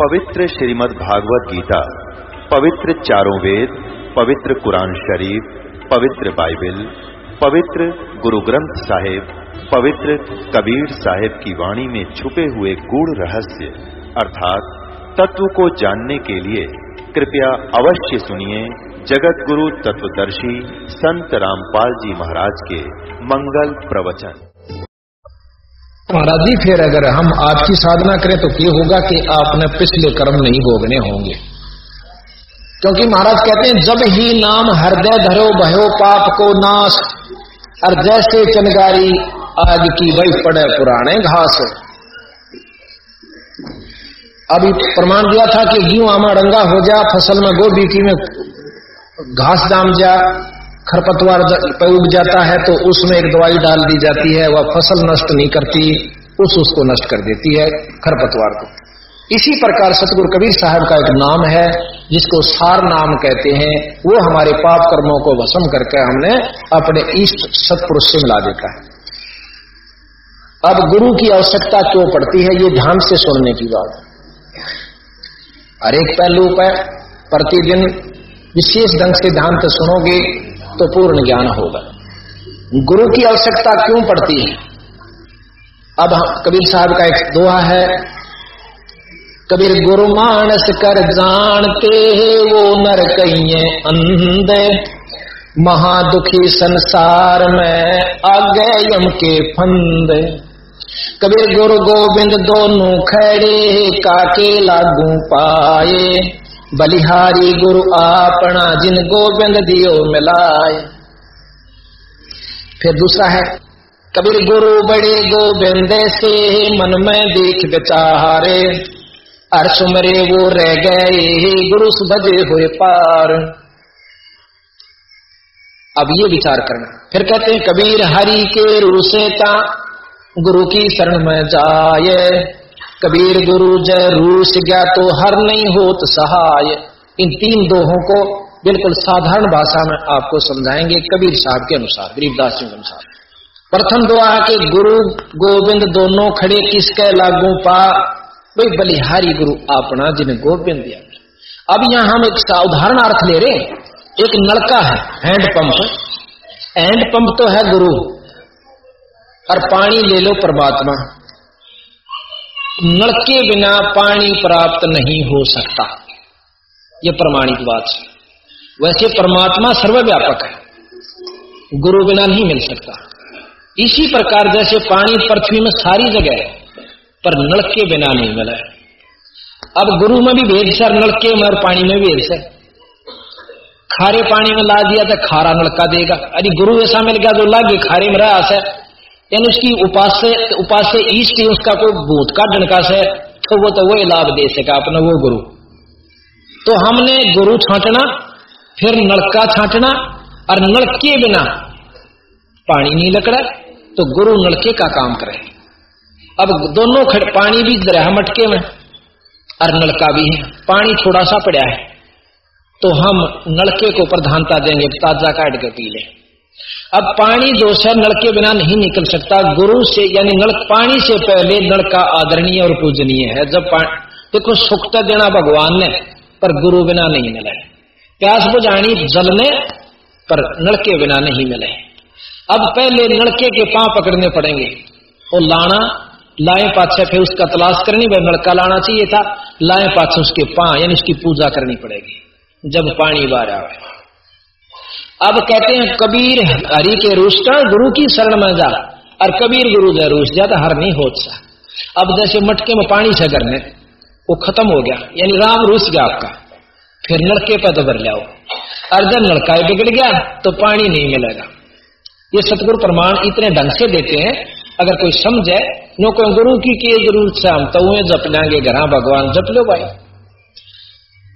पवित्र श्रीमद् भागवत गीता, पवित्र चारों वेद, पवित्र कुरान शरीफ, पवित्र बाइबल, पवित्र गुरु ग्रंथ साहिब, पवित्र कबीर साहिब की वाणी में छुपे हुए गूढ़ रहस्य, अर्थात तत्व को जानने के लिए कृपया अवश्य सुनिए जगत गुरु तत्वदर्शी संत रामपाल जी महाराज के मंगल प्रवचन। महाराज जी फिर अगर हम आपकी साधना करें तो ये होगा कि आपने पिछले कर्म नहीं भोगने होंगे। क्योंकि महाराज कहते हैं, जब ही नाम हृदय धरो भयो पाप को नाश, और जैसे चनगारी आग की वही पड़े पुराने घास अभी प्रमाण दिया था कि गेहूँ आमा रंगा हो जा, फ़सल में गोभी की में घास जाम जा खरपतवार उग जाता है तो उसमें एक दवाई डाल दी जाती है, वह फ़सल नष्ट नहीं करती, उस उसको नष्ट कर देती है खरपतवार को। इसी प्रकार सतगुरु कबीर साहब का एक नाम है, जिसको सार नाम कहते हैं, वो हमारे पाप कर्मों को भस्म करके हमने अपने इष्ट सतपुरुष से मिला देता है। अब गुरु की आवश्यकता क्यों पड़ती है, ये ध्यान से सुनने की बात। हर एक पहलू पर प्रतिदिन विशेष ढंग से ध्यान से सुनोगे तो पूर्ण ज्ञान होगा। गुरु की आवश्यकता क्यों पड़ती है? अब कबीर साहब का एक दोहा है, कबीर गुरु मानस कर जानते वो नर कहिए अंधे। महादुखी संसार में आगे यम के फंदे। कबीर गुरु गोविंद दोनों खड़े काके लागू पाए। बलिहारी गुरु आपना जिन गोविंद दियो मिलाए। फिर दूसरा है, कबीर गुरु बड़े गोविंद से मन में देख बेचारे अर्श मरे वो रह गए, गुरु सुभजे हुए पार। अब ये विचार करना। फिर कहते हैं, कबीर हरि के रूसे का गुरु की शरण में जाए। कबीर गुरु जय रूस गया तो हर नहीं होत सहाय। इन तीन दोहों को बिल्कुल साधारण भाषा में आपको समझाएँगे कबीर साहब के अनुसार, गरीबदास के अनुसार। प्रथम दुआ है कि गुरु गोविंद दोनों खड़े, किसके लागू पा? भाई बलिहारी गुरु अपना जिन्हें गोविंद दिया अब यहाँ हम एक साधारण अर्थ ले रहे एक नलका है, हैंड पंप। हैंड पंप तो है गुरु। और पानी ले लो परमात्मा। नल के बिना पानी प्राप्त नहीं हो सकता। यह प्रमाणिक बात है। वैसे परमात्मा सर्वव्यापक है। गुरु बिना नहीं मिल सकता। इसी प्रकार जैसे पानी पृथ्वी में सारी जगह है, पर नल के बिना नहीं मिला है। अब गुरु में भी भेद सर नलके में और पानी में भी भेद सर खारे पानी में ला दिया तो खारा नलका देगा। अरे गुरु ऐसा मिल गया जो लागे खारे में रहा है। यानी उसकी उपास से उपास से ईष्ट उसका कोई भूत का डनका से तो वो तो वो लाभ दे सका अपना वो गुरु। तो हमने गुरु छांटना, फिर नलका छांटना, और नलके बिना पानी नहीं लकड़ा तो गुरु नलके का काम करे। अब दोनों खड़ पानी भी दरिया मटके में, और नलका भी है। पानी थोड़ा सा पड़ा है तो हम नलके को प्रधानता देंगे, ताज़ा काट के पी लें। अब पानी जो है नल के बिना नहीं निकल सकता। गुरु से, यानी नल पानी से पहले नल का आदरणीय और पूजनीय है। जब देखो, सुख तो देना भगवान ने, पर गुरु बिना नहीं मिला। प्यास बुझानी जल ने, पर नलके बिना नहीं मिले। अब पहले नलके के पाँव पकड़ने पड़ेंगे। वो लाना, लाए पाछे, फिर उसका तलाश करनी भाई नलका लाना चाहिए था। लाए पाछे उसके पां यानी उसकी पूजा करनी पड़ेगी, जब पानी बाहर आवे। अब कहते हैं, कबीर हरि के रूष्टा गुरु की शरण में जा, और कबीर गुरु जय रूस ज़्यादा हर नहीं हो अब जैसे मटके में पानी से करने वो खत्म हो गया, यानी राम रूस गया आपका। फिर लड़के पर भर लियाओ और जब लड़का बिगड़ गया तो पानी नहीं मिलेगा। ये सतगुरु प्रमाण इतने ढंग से देते हैं, अगर कोई समझे, नो कोई गुरु की के ज़रूरत से हम तो जप लेंगे, घर भगवान जप लो भाई।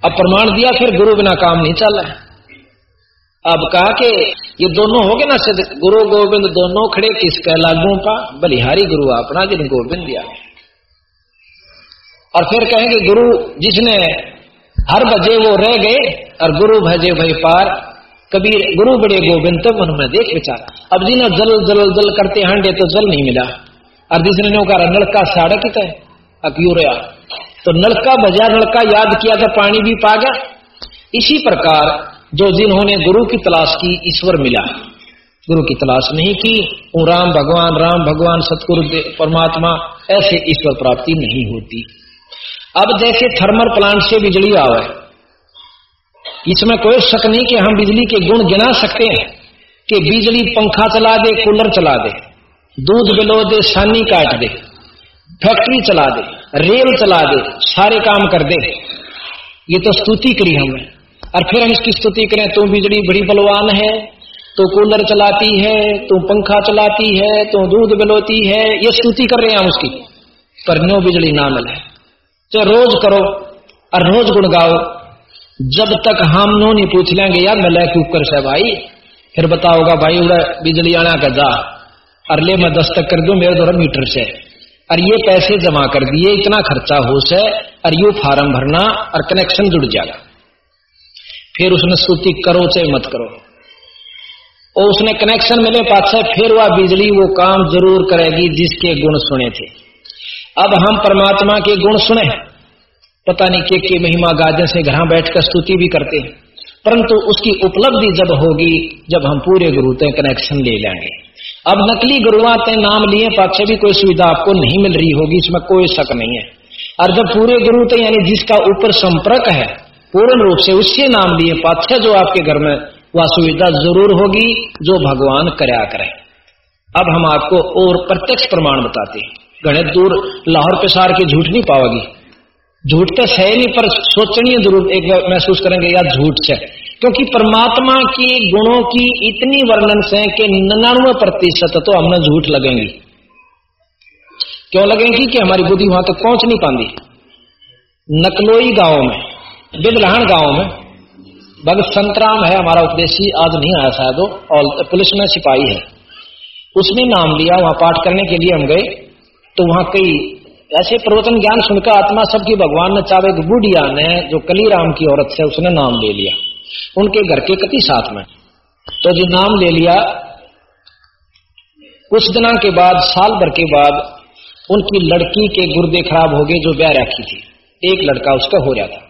अब प्रमाण दिया, फिर गुरु बिना काम नहीं चल रहा अब कहा कि ये दोनों हो गए ना सिद्ध गुरु गोविंद, दोनों खड़े किसके लागू पा? बलिहारी गुरु अपना जिन गोविंद दिया। और फिर कहेंगे गुरु जिसने हर बजे वो रह गए, और गुरु भजे भाई पार, कबीर, गुरु बड़े गोविंद तो मन में देख विचार। अब जी जिन्हें जल जल जल करते हांडे तो जल नहीं मिला। और जिसने नौका नलका साड़क है अक्यूरया तो नलका भजा नलका याद किया तो पानी भी पा गया। इसी प्रकार जो जिन्होंने गुरु की तलाश की, ईश्वर मिला। गुरु की तलाश नहीं की वो राम भगवान राम भगवान, सतगुरु परमात्मा, ऐसे ईश्वर प्राप्ति नहीं होती। अब जैसे थर्मल प्लांट से बिजली आवे, इसमें कोई शक नहीं कि हम बिजली के गुण गिना सकते हैं, कि बिजली पंखा चला दे, कूलर चला दे, दूध बिलो दे, सानी काट दे, फैक्ट्री चला दे, रेल चला दे, सारे काम कर दे। ये तो स्तुति करी हमने। और फिर हम इसकी स्तुति करें तो बिजली बड़ी बलवान है तो कूलर चलाती है तो पंखा चलाती है तो दूध बिलोती है। ये स्तुति कर रहे हैं हम उसकी। पर नो बिजली ना मिले। तो रोज करो और रोज गुण गाओ जब तक हम नो नहीं पूछ लेंगे, यार मैं क्यों कर से भाई। फिर बताओगा, भाई उड़ा बिजली आना का जा। और ले मैं दस्तक कर दू, मेरे द्वारा मीटर से। और ये पैसे जमा कर दिए, इतना खर्चा हो से और यू फार्म भरना और कनेक्शन जुड़ जाएगा। फिर उसने स्तुति करो चाहे मत करो। और उसने कनेक्शन मिले पाछे फिर वह बिजली, वो काम ज़रूर करेगी जिसके गुण सुने थे। अब हम परमात्मा के गुण सुने पता नहीं के के महिमा गाजन से घर बैठकर स्तुति भी करते हैं। परंतु उसकी उपलब्धि जब होगी, जब हम पूरे गुरु तय कनेक्शन ले लेंगे। अब नकली गुरुआ तय नाम लिए पाछे भी कोई सुविधा आपको नहीं मिल रही होगी, इसमें कोई शक नहीं है। और जब पूरे गुरु तय यानी जिसका ऊपर संपर्क है पूर्ण रूप से उससे नाम लिए पाछे जो आपके घर में वह सुविधा ज़रूर होगी, जो भगवान करया करे। अब हम आपको और प्रत्यक्ष प्रमाण बताते हैं। गणित दूर लाहौर पेशार की झूठ नहीं पाओगी। झूठ तो है नहीं, पर सोचनी ज़रूर एक महसूस करेंगे, या झूठ से क्योंकि परमात्मा के गुणों की इतनी वर्णन से कि निन्यानवे प्रतिशत तो हमने झूठ लगेंगी। क्यों लगेंगी कि हमारी बुद्धि वहाँ तक पहुँच नहीं पाती? नकलोई गाँव में बिदलहन गाँव में। भगत संतराम है, हमारा उपदेशी आज नहीं आया शायद पुलिस में सिपाही है। उसने नाम लिया, वहाँ पाठ करने के लिए हम गए। तो वहाँ कई ऐसे प्रवचन ज्ञान सुनकर आत्मा सबकी भगवान ने चावे बुढ़िया ने, जो कलीराम की औरत से, उसने नाम ले लिया। उनके घर के कति साथ में। तो जो नाम ले लिया कुछ दिनों के बाद, साल भर के बाद, उनकी लड़की के गुर्दे खराब हो गए, जो ब्याह रखी थी। एक लड़का उसका हो रहा था।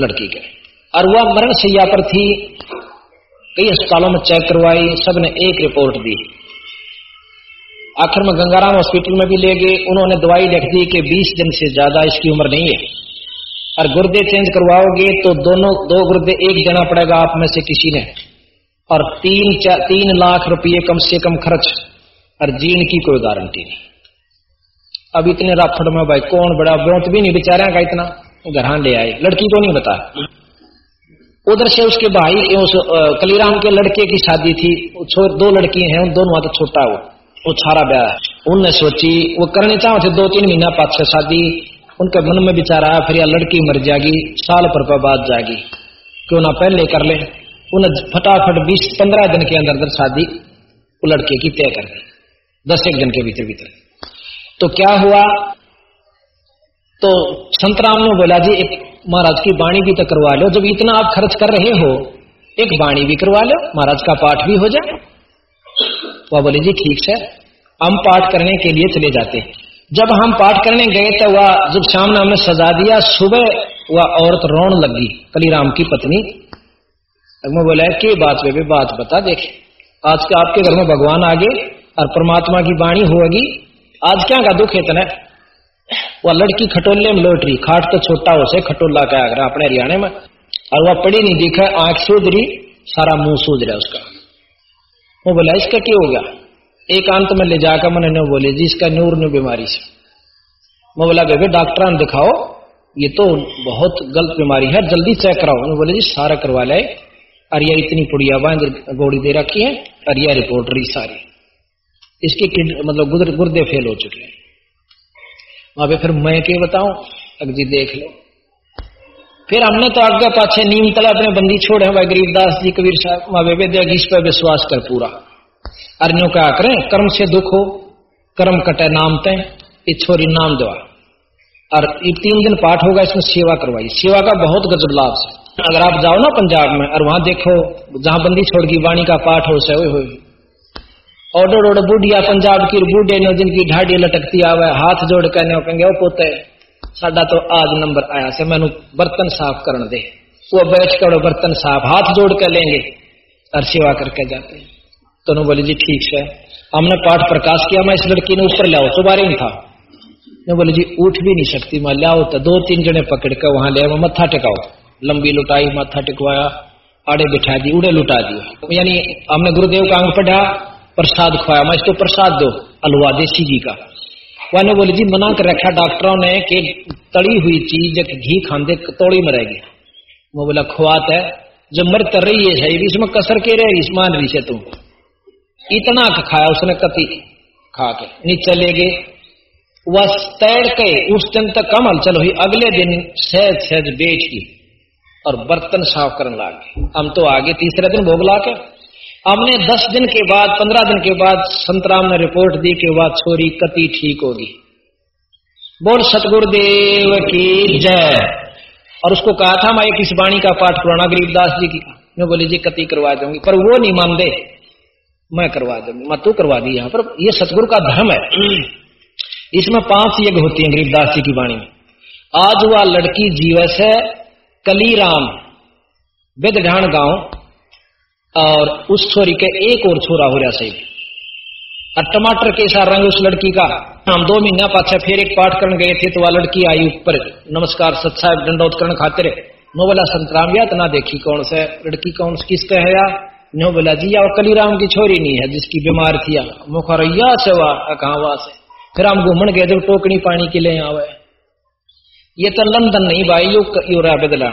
लड़की के। और वह मरण सैया पर थी। कई अस्पतालों में चेक करवाई, सबने एक रिपोर्ट दी। आखिर में गंगाराम हॉस्पिटल में भी ले गए। उन्होंने दवाई लिख दी कि 20 दिन से ज़्यादा इसकी उम्र नहीं है। और गुर्दे चेंज करवाओगे तो दोनों, दो गुर्दे, एक देना पड़ेगा आप में से किसी ने। और तीन तीन लाख रुपये कम से कम खर्च। और जीन की कोई गारंटी नहीं। अब इतने राफड़ में भाई, कौन बड़ा, ब्रोत भी नहीं बेचारा का इतना। घर ले आए। लड़की को नहीं बता उधर से उसके भाई उस कलीराम के लड़के की शादी थी। दो लड़की हैं, उन दोनों तो छोटा वो वो छारा ब्याह। उनने सोची, वो करने चाहो थे दो तीन महीना पाँच छह शादी। उनके मन में विचार आया, फिर या लड़की मर जाएगी, साल पर बाद जाएगी। क्यों ना पहले कर ले। उन्हें फटाफट बीस, पंद्रह दिन के अंदर अंदर शादी लड़के की तय कर दी। दस एक दिन के भीतर भीतर तो क्या हुआ? तो संतराम ने बोला, जी, एक महाराज की बाणी भी तो करवा लो। जब इतना आप खर्च कर रहे हो, एक बाणी भी करवा लो, महाराज का पाठ भी हो जाए। वह बोले, जी, ठीक है हम पाठ करने के लिए चले जाते जब हम पाठ करने गए तो वह जब शाम ने हमने सजा दिया, सुबह वह औरत रोन लगी, कलीराम की पत्नी। मैं बोला, कि बात वे बात बता, देखे। आज के आपके घर में भगवान आ गए और परमात्मा की बाणी होगी। आज क्या का दुख है इतना? वह लड़की खटोले में लौट रही, खाट तो छोटा हो से खटोला का अगर अपने हरियाणा में, और वह पड़ी नहीं दिखा, आँख सूझ रही, सारा मुँह सूझ रहा उसका। वो बोला, इसका क्या होगा एक अंत में ले जाकर मैंने नो बोले, जी, इसका नूर न्यू बीमारी से। मैं बोला, बेबे डॉक्टर ने दिखाओ, ये तो बहुत गलत बीमारी है, जल्दी चेक कराओ। मैं बोले, जी, सारा करवा लाए और यह इतनी पुड़िया बाँध गोड़ी दे रखी है और यह रिपोर्ट रही सारी। इसकी मतलब गुर्दे फेल हो चुके हैं। वहाँ पे फिर मैं क्या बताऊँ? अग जी देख लो। फिर हमने तो आगे पाछे नीम तला अपने बंदी छोड़े भाई गरीबदास जी, कबीर साहब, वहाँ वेदे इस पर विश्वास कर पूरा। अर्नियों क्या करें? कर्म से दुख हो, कर्म कटे नाम तय ये छोरी नाम दवा। और ये तीन दिन पाठ होगा, इसमें सेवा करवाई। सेवा का बहुत गजब लाभ अगर आप जाओ ना पंजाब में, और वहाँ देखो, जहाँ बंदी छोड़ की वाणी का पाठ हो, से हो ऑर्डर ऑर्डर बूढ़िया पंजाब की बूढ़े ने जिनकी ढाडी लटकती आवे, हाथ जोड़ कर कहेंगे, ओ पोते, साडा तो आज नंबर आया से मैनू बर्तन साफ़ करने दे। वो बैठ कर बर्तन साफ़, हाथ जोड़ कर लेंगे और सेवा करके जाते तो बोले, जी ठीक है हमने पाठ प्रकाश किया, मैं इस लड़की ने ऊपर लाओ सुबारे ही था। मैं बोले, जी, उठ भी नहीं सकती मैं लाओ तो दो तीन जने पकड़ कर वहाँ ले मत्था टिकाओ। लंबी लुटाई माथा टिकवाया, आड़े बिठा दी, उड़े लुटा दिया। यानी हमने गुरुदेव का अंग पढ़ा प्रसाद खुआया। मैं इसको प्रसाद दो, अलवा देसी घी का। वाने बोले, जी, मना कर रखा डॉक्टरों ने कि तड़ी हुई चीज़ घी खांदे तोड़ी मरेगी वो बोला, खुआत है, जब मर तर रही है सही इसमें कसर के रहे मान रही से तुम इतना खाया उसने कति खा के नीचे ले गए वह तैर के उस दिन तक कम हलचल हुई। अगले दिन सहज सहज बेच की और बर्तन साफ़ करने लगे हम तो आगे तीसरे दिन भोग ला के हमने दस दिन के बाद, पंद्रह दिन के बाद संतराम ने रिपोर्ट दी कि वह छोरी कति ठीक होगी। बोल, सतगुरुदेव की जय। और उसको कहा था, मैं किस वाणी का पाठ करवाना गरीबदास जी की मैं बोली, जी, कति करवा दूँगी, पर वो नहीं मान दे मैं करवा दूँगी, मैं तू करवा दी यहाँ पर। ये सतगुरु का धर्म है। इसमें पाँच यज्ञ होती है गरीबदास जी की वाणी में। आज वह लड़की जीवस है, कलीराम बिदढाण गाँव और उस छोरी के एक और छोरा हो रहा सही। और टमाटर के साथ रंग उस लड़की का। हम दो महीना पाछा फिर एक पाठ करने गए थे तो वह लड़की आई ऊपर। नमस्कार सत साहब दंडोत्करण खातिर। नो बोला संतराम या तना देखी कौन से लड़की, कौन किसका है या? नो बोला जी, या कलीराम की छोरी नहीं है जिसकी बीमार थी मुखरैया से वह कहा से। फिर हम घूमन गए, जब टोकनी पानी के लिए आवे। ये तो लंदन नहीं भाई, यो यो रहा बदला।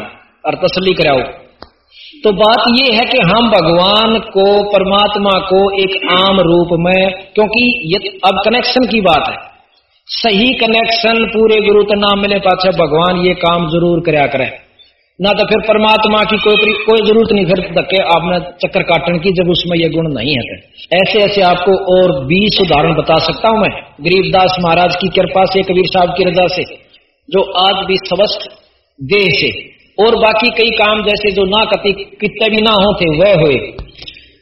और तसली कराओ। तो बात ये है कि हम भगवान को, परमात्मा को एक आम रूप में, क्योंकि ये अब कनेक्शन की बात है। सही कनेक्शन पूरे गुरु तो नाम मिले पाछे भगवान ये काम ज़रूर कराया करे। ना तो फिर परमात्मा की कोई कोई ज़रूरत नहीं, फिर धक्के आपने चक्कर काटने की, जब उसमें ये गुण नहीं है। ऐसे ऐसे आपको और बीस उदाहरण बता सकता हूँ मैं। गरीबदास महाराज की कृपा से, कबीर साहब की रजा से, जो आज भी स्वस्थ देह से और बाकी कई काम जैसे जो ना कति कितने भी ना होते वह हुए।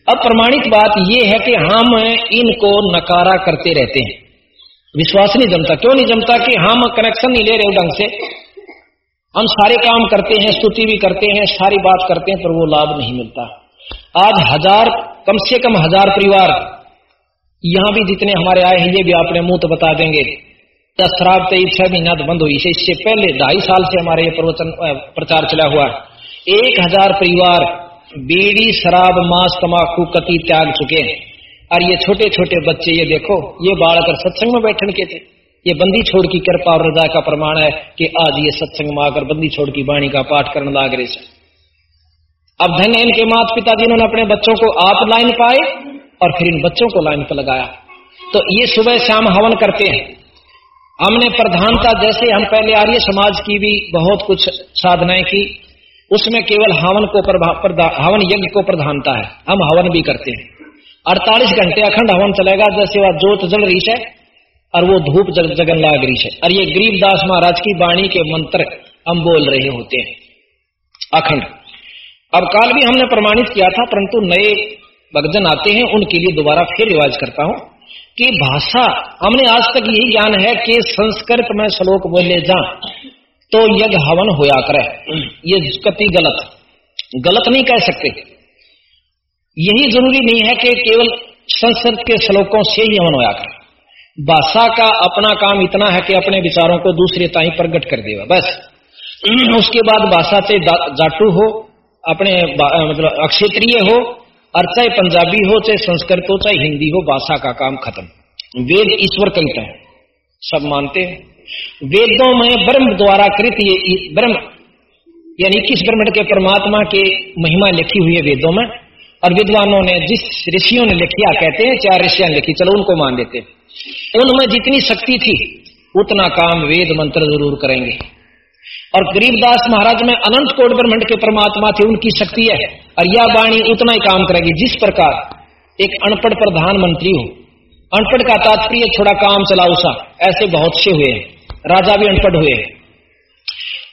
अब प्रमाणित बात यह है कि हम इनको नकारा करते रहते हैं। विश्वास नहीं जमता। क्यों नहीं जमता कि हम कनेक्शन नहीं ले रहे ढंग से? हम सारे काम करते हैं, स्तुति भी करते हैं, सारी बात करते हैं, पर वो लाभ नहीं मिलता। आज हज़ार, कम से कम हज़ार परिवार यहाँ भी जितने हमारे आए हैं, ये भी आपने मुँह तो बता देंगे। दस शराब तेईस छह महीना तो बंद हुई। इससे पहले ढाई साल से हमारे ये प्रवचन प्रचार चला हुआ है। एक हज़ार परिवार बीड़ी, शराब, मांस तमाकू कति त्याग चुके हैं। और ये छोटे छोटे बच्चे, ये देखो, ये बालक सत्संग में बैठने के थे, ये बंदी छोड़ की कृपा और हृदय का प्रमाण है कि आज ये सत्संग में आकर बंदी छोड़ की वाणी का पाठ करने लाग रहे अब धन इनके माता पिता जिन्होंने अपने बच्चों को आप लाइन पाए और फिर इन बच्चों को लाइन पर लगाया। तो ये सुबह शाम हवन करते हैं। हमने प्रधानता जैसे हम पहले आर्य समाज की भी बहुत कुछ साधनाएँ की उसमें केवल हवन को हवन यज्ञ को प्रधानता है। हम हवन भी करते हैं। अड़तालीस घंटे अखंड हवन चलेगा जैसे वह जोत जल रही है और वो धूप जग, जगन लाग रही है। और ये गरीबदास महाराज की वाणी के मंत्र हम बोल रहे होते हैं अखंड। अब काल भी हमने प्रमाणित किया था परंतु नए भगजन आते हैं उनके लिए दोबारा फिर रिवाज करता हूँ। कि भाषा, हमने आज तक यही ज्ञान है कि संस्कृत में श्लोक बोले जा तो यज्ञ हवन होया करे। ये कति गलत गलत नहीं कह सकते। यही ज़रूरी नहीं है कि केवल संस्कृत के श्लोकों से ही हवन होया करे। भाषा का अपना काम इतना है कि अपने विचारों को दूसरे ताई प्रकट कर देगा बस। उसके बाद भाषा से जाटू हो, अपने मतलब अक्षेत्रीय हो और चाहे पंजाबी हो, चाहे संस्कृत हो, चाहे हिंदी हो, भाषा का काम खत्म। वेद ईश्वर कहते हैं सब मानते हैं। वेदों में ब्रह्म द्वारा कृत ये ब्रह्म, यानी इक्कीस ब्रह्मंड के परमात्मा के महिमा लिखी हुई है वेदों में। और विद्वानों ने, जिस ऋषियों ने लिखिया कहते हैं, चार ऋषियाँ लिखी, चलो उनको मान देते उनमें जितनी शक्ति थी, उतना काम वेद मंत्र ज़रूर करेंगे। और गरीबदास महाराज में अनंत कोट ब्रह्मंड के परमात्मा थे, उनकी शक्ति है। और यह वाणी उतना ही काम करेगी, जिस प्रकार एक अनपढ़ प्रधानमंत्री हो। अनपढ़ का तात्पर्य, छोड़ा काम चलाओ सा, ऐसे बहुत से हुए राजा भी अनपढ़ हुए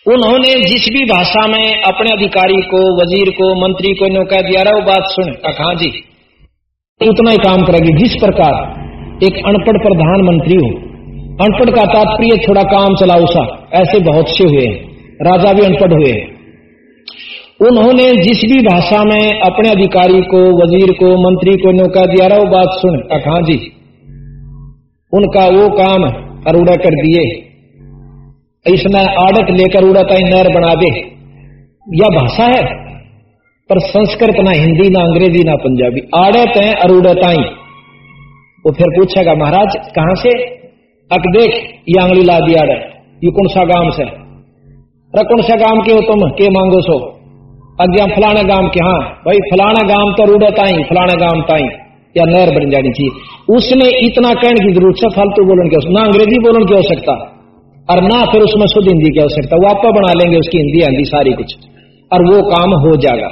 उन्होंने जिस भी भाषा में अपने अधिकारी को, वज़ीर को, मंत्री को नो कह दिया रहा वो बात सुन, कहा जी। उतना ही काम करेगी, जिस प्रकार एक अनपढ़ प्रधानमंत्री हो। अनपढ़ का तात्पर्य थोड़ा काम चलाओ सा ऐसे बहुत से हुए हैं। राजा भी अनपढ़ हुए हैं। उन्होंने जिस भी भाषा में अपने अधिकारी को, वज़ीर को, मंत्री को, नौका दिया, रहा वो बात सुन। कहा जी, उनका वो काम अरूड़ा कर दिए। इसने आड़त लेकर उड़ाता नहर बना दे। यह भाषा है, पर संस्कृत ना हिंदी, ना अंग्रेज़ी, ना पंजाबी। आड़त है अरूड़ताई वो फिर पूछेगा, महाराज, कहाँ से? अक देख, ये आंगली ला दिया रे ये कौन सा गाँव से? अरे कौन सा गाँव के हो तुम? के मांगो सो? अज्ञा फलाने गाँव के हाँ। भाई, फलाना गाँव तो रूढ़त ताई, फलाना गाँव ताई। या नहर बन जानी चाहिए। उसने इतना कहने की ज़रूरत है फालतू बोलन की ना अंग्रेज़ी बोलन की हो सकता। और ना फिर उसमें शुद्ध हिंदी की आवश्यकता वो आप बना लेंगे उसकी हिंदी आंदी सारी कुछ। और वो काम हो जाएगा।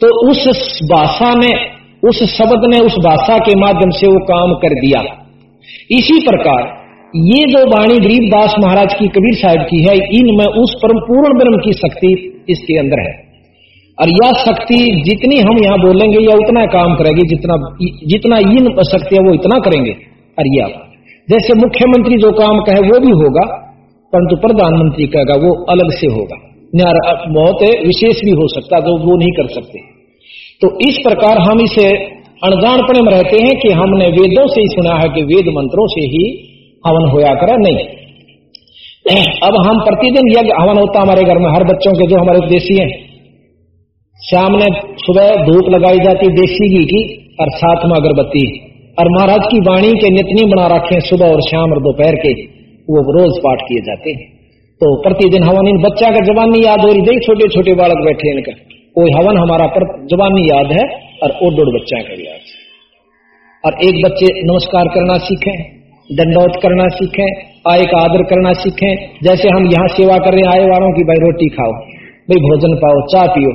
तो उस भाषा ने, उस शब्द ने उस भाषा के माध्यम से वो काम कर दिया। इसी प्रकार, ये जो वाणी गरीबदास महाराज की कबीर साहब की है इनमें उस परम पूर्ण ब्रह्म की शक्ति इसके अंदर है। और यह शक्ति जितनी हम यहाँ बोलेंगे या उतना काम करेगी, जितना जितना इन शक्ति है, वो इतना करेंगे। और यह जैसे मुख्यमंत्री जो काम कहे, वो भी होगा, परंतु प्रधानमंत्री कहेगा, वो अलग से होगा। बहुत विशेष भी हो सकता, जो वो नहीं कर सकते। तो इस प्रकार हम इसे अनजानपणे में रहते हैं कि हमने वेदों से ही सुना है कि वेद मंत्रों से ही हवन होया करे नहीं। अब हम प्रतिदिन यज्ञ, हवन होता हमारे घर में, हर बच्चों के जो हमारे देशी हैं। शाम ने सुबह धूप लगाई जाती देसी घी की, और साथ में अगरबत्ती। और महाराज की वाणी के नितनी बना रखे सुबह और शाम और दोपहर के, वो रोज पाठ किए जाते हैं। तो प्रतिदिन हवन, इन बच्चा का जवानी याद हो रही छोटे छोटे बालक बैठे इनका। कोई हवन हमारा पर जवानी याद है और ओ डोड़ बच्चा का याद है। और एक बच्चे नमस्कार करना सीखें दंडौत करना सीखें, आय का आदर करना सीखें। जैसे हम यहाँ सेवा कर रहे हैं आए वालों की भाई रोटी खाओ, भाई भोजन पाओ, चाय पियो।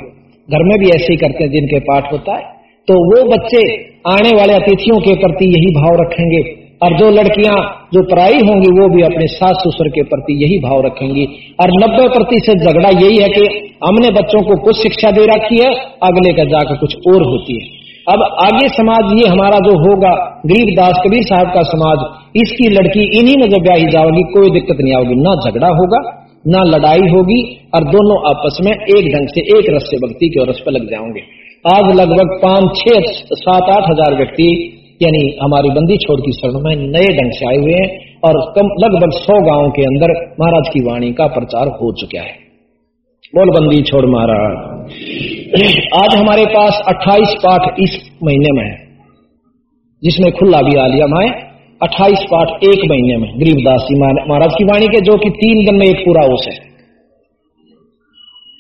घर में भी ऐसे ही करते हैं जिनके पाठ होता है। तो वो बच्चे आने वाले अतिथियों के प्रति यही भाव रखेंगे। और जो लड़कियाँ जो पराई होंगी, वो भी अपने सास ससुर के प्रति यही भाव रखेंगी। और नब्बे प्रतिशत झगड़ा यही है कि हमने बच्चों को कुछ शिक्षा दे रखी है, अगले का जाकर कुछ और होती है। अब आगे समाज ये हमारा जो होगा गरीबदास कबीर साहब का समाज, इसकी लड़की इन्हीं में जब ब्याही जाओगी, कोई दिक्कत नहीं आओगी। ना झगड़ा होगा, ना लड़ाई होगी, और दोनों आपस में एक ढंग से, एक रस से भक्ति के रस पर लग जाओगे। आज लगभग पाँच, छह, सात, आठ हज़ार व्यक्ति यानी हमारी बंदी छोड़ की शरण में नए ढंग से आए हुए हैं और कम, लगभग सौ गाँव के अंदर महाराज की वाणी का प्रचार हो चुका है। बोल बंदी छोड़ महाराज। आज हमारे पास 28 पाठ इस महीने में है, जिसमें खुला भी आ लिया माए 28 पाठ एक महीने में, गरीबदास जी महाराज की वाणी के जो कि तीन दिन में एक पूरा ओस है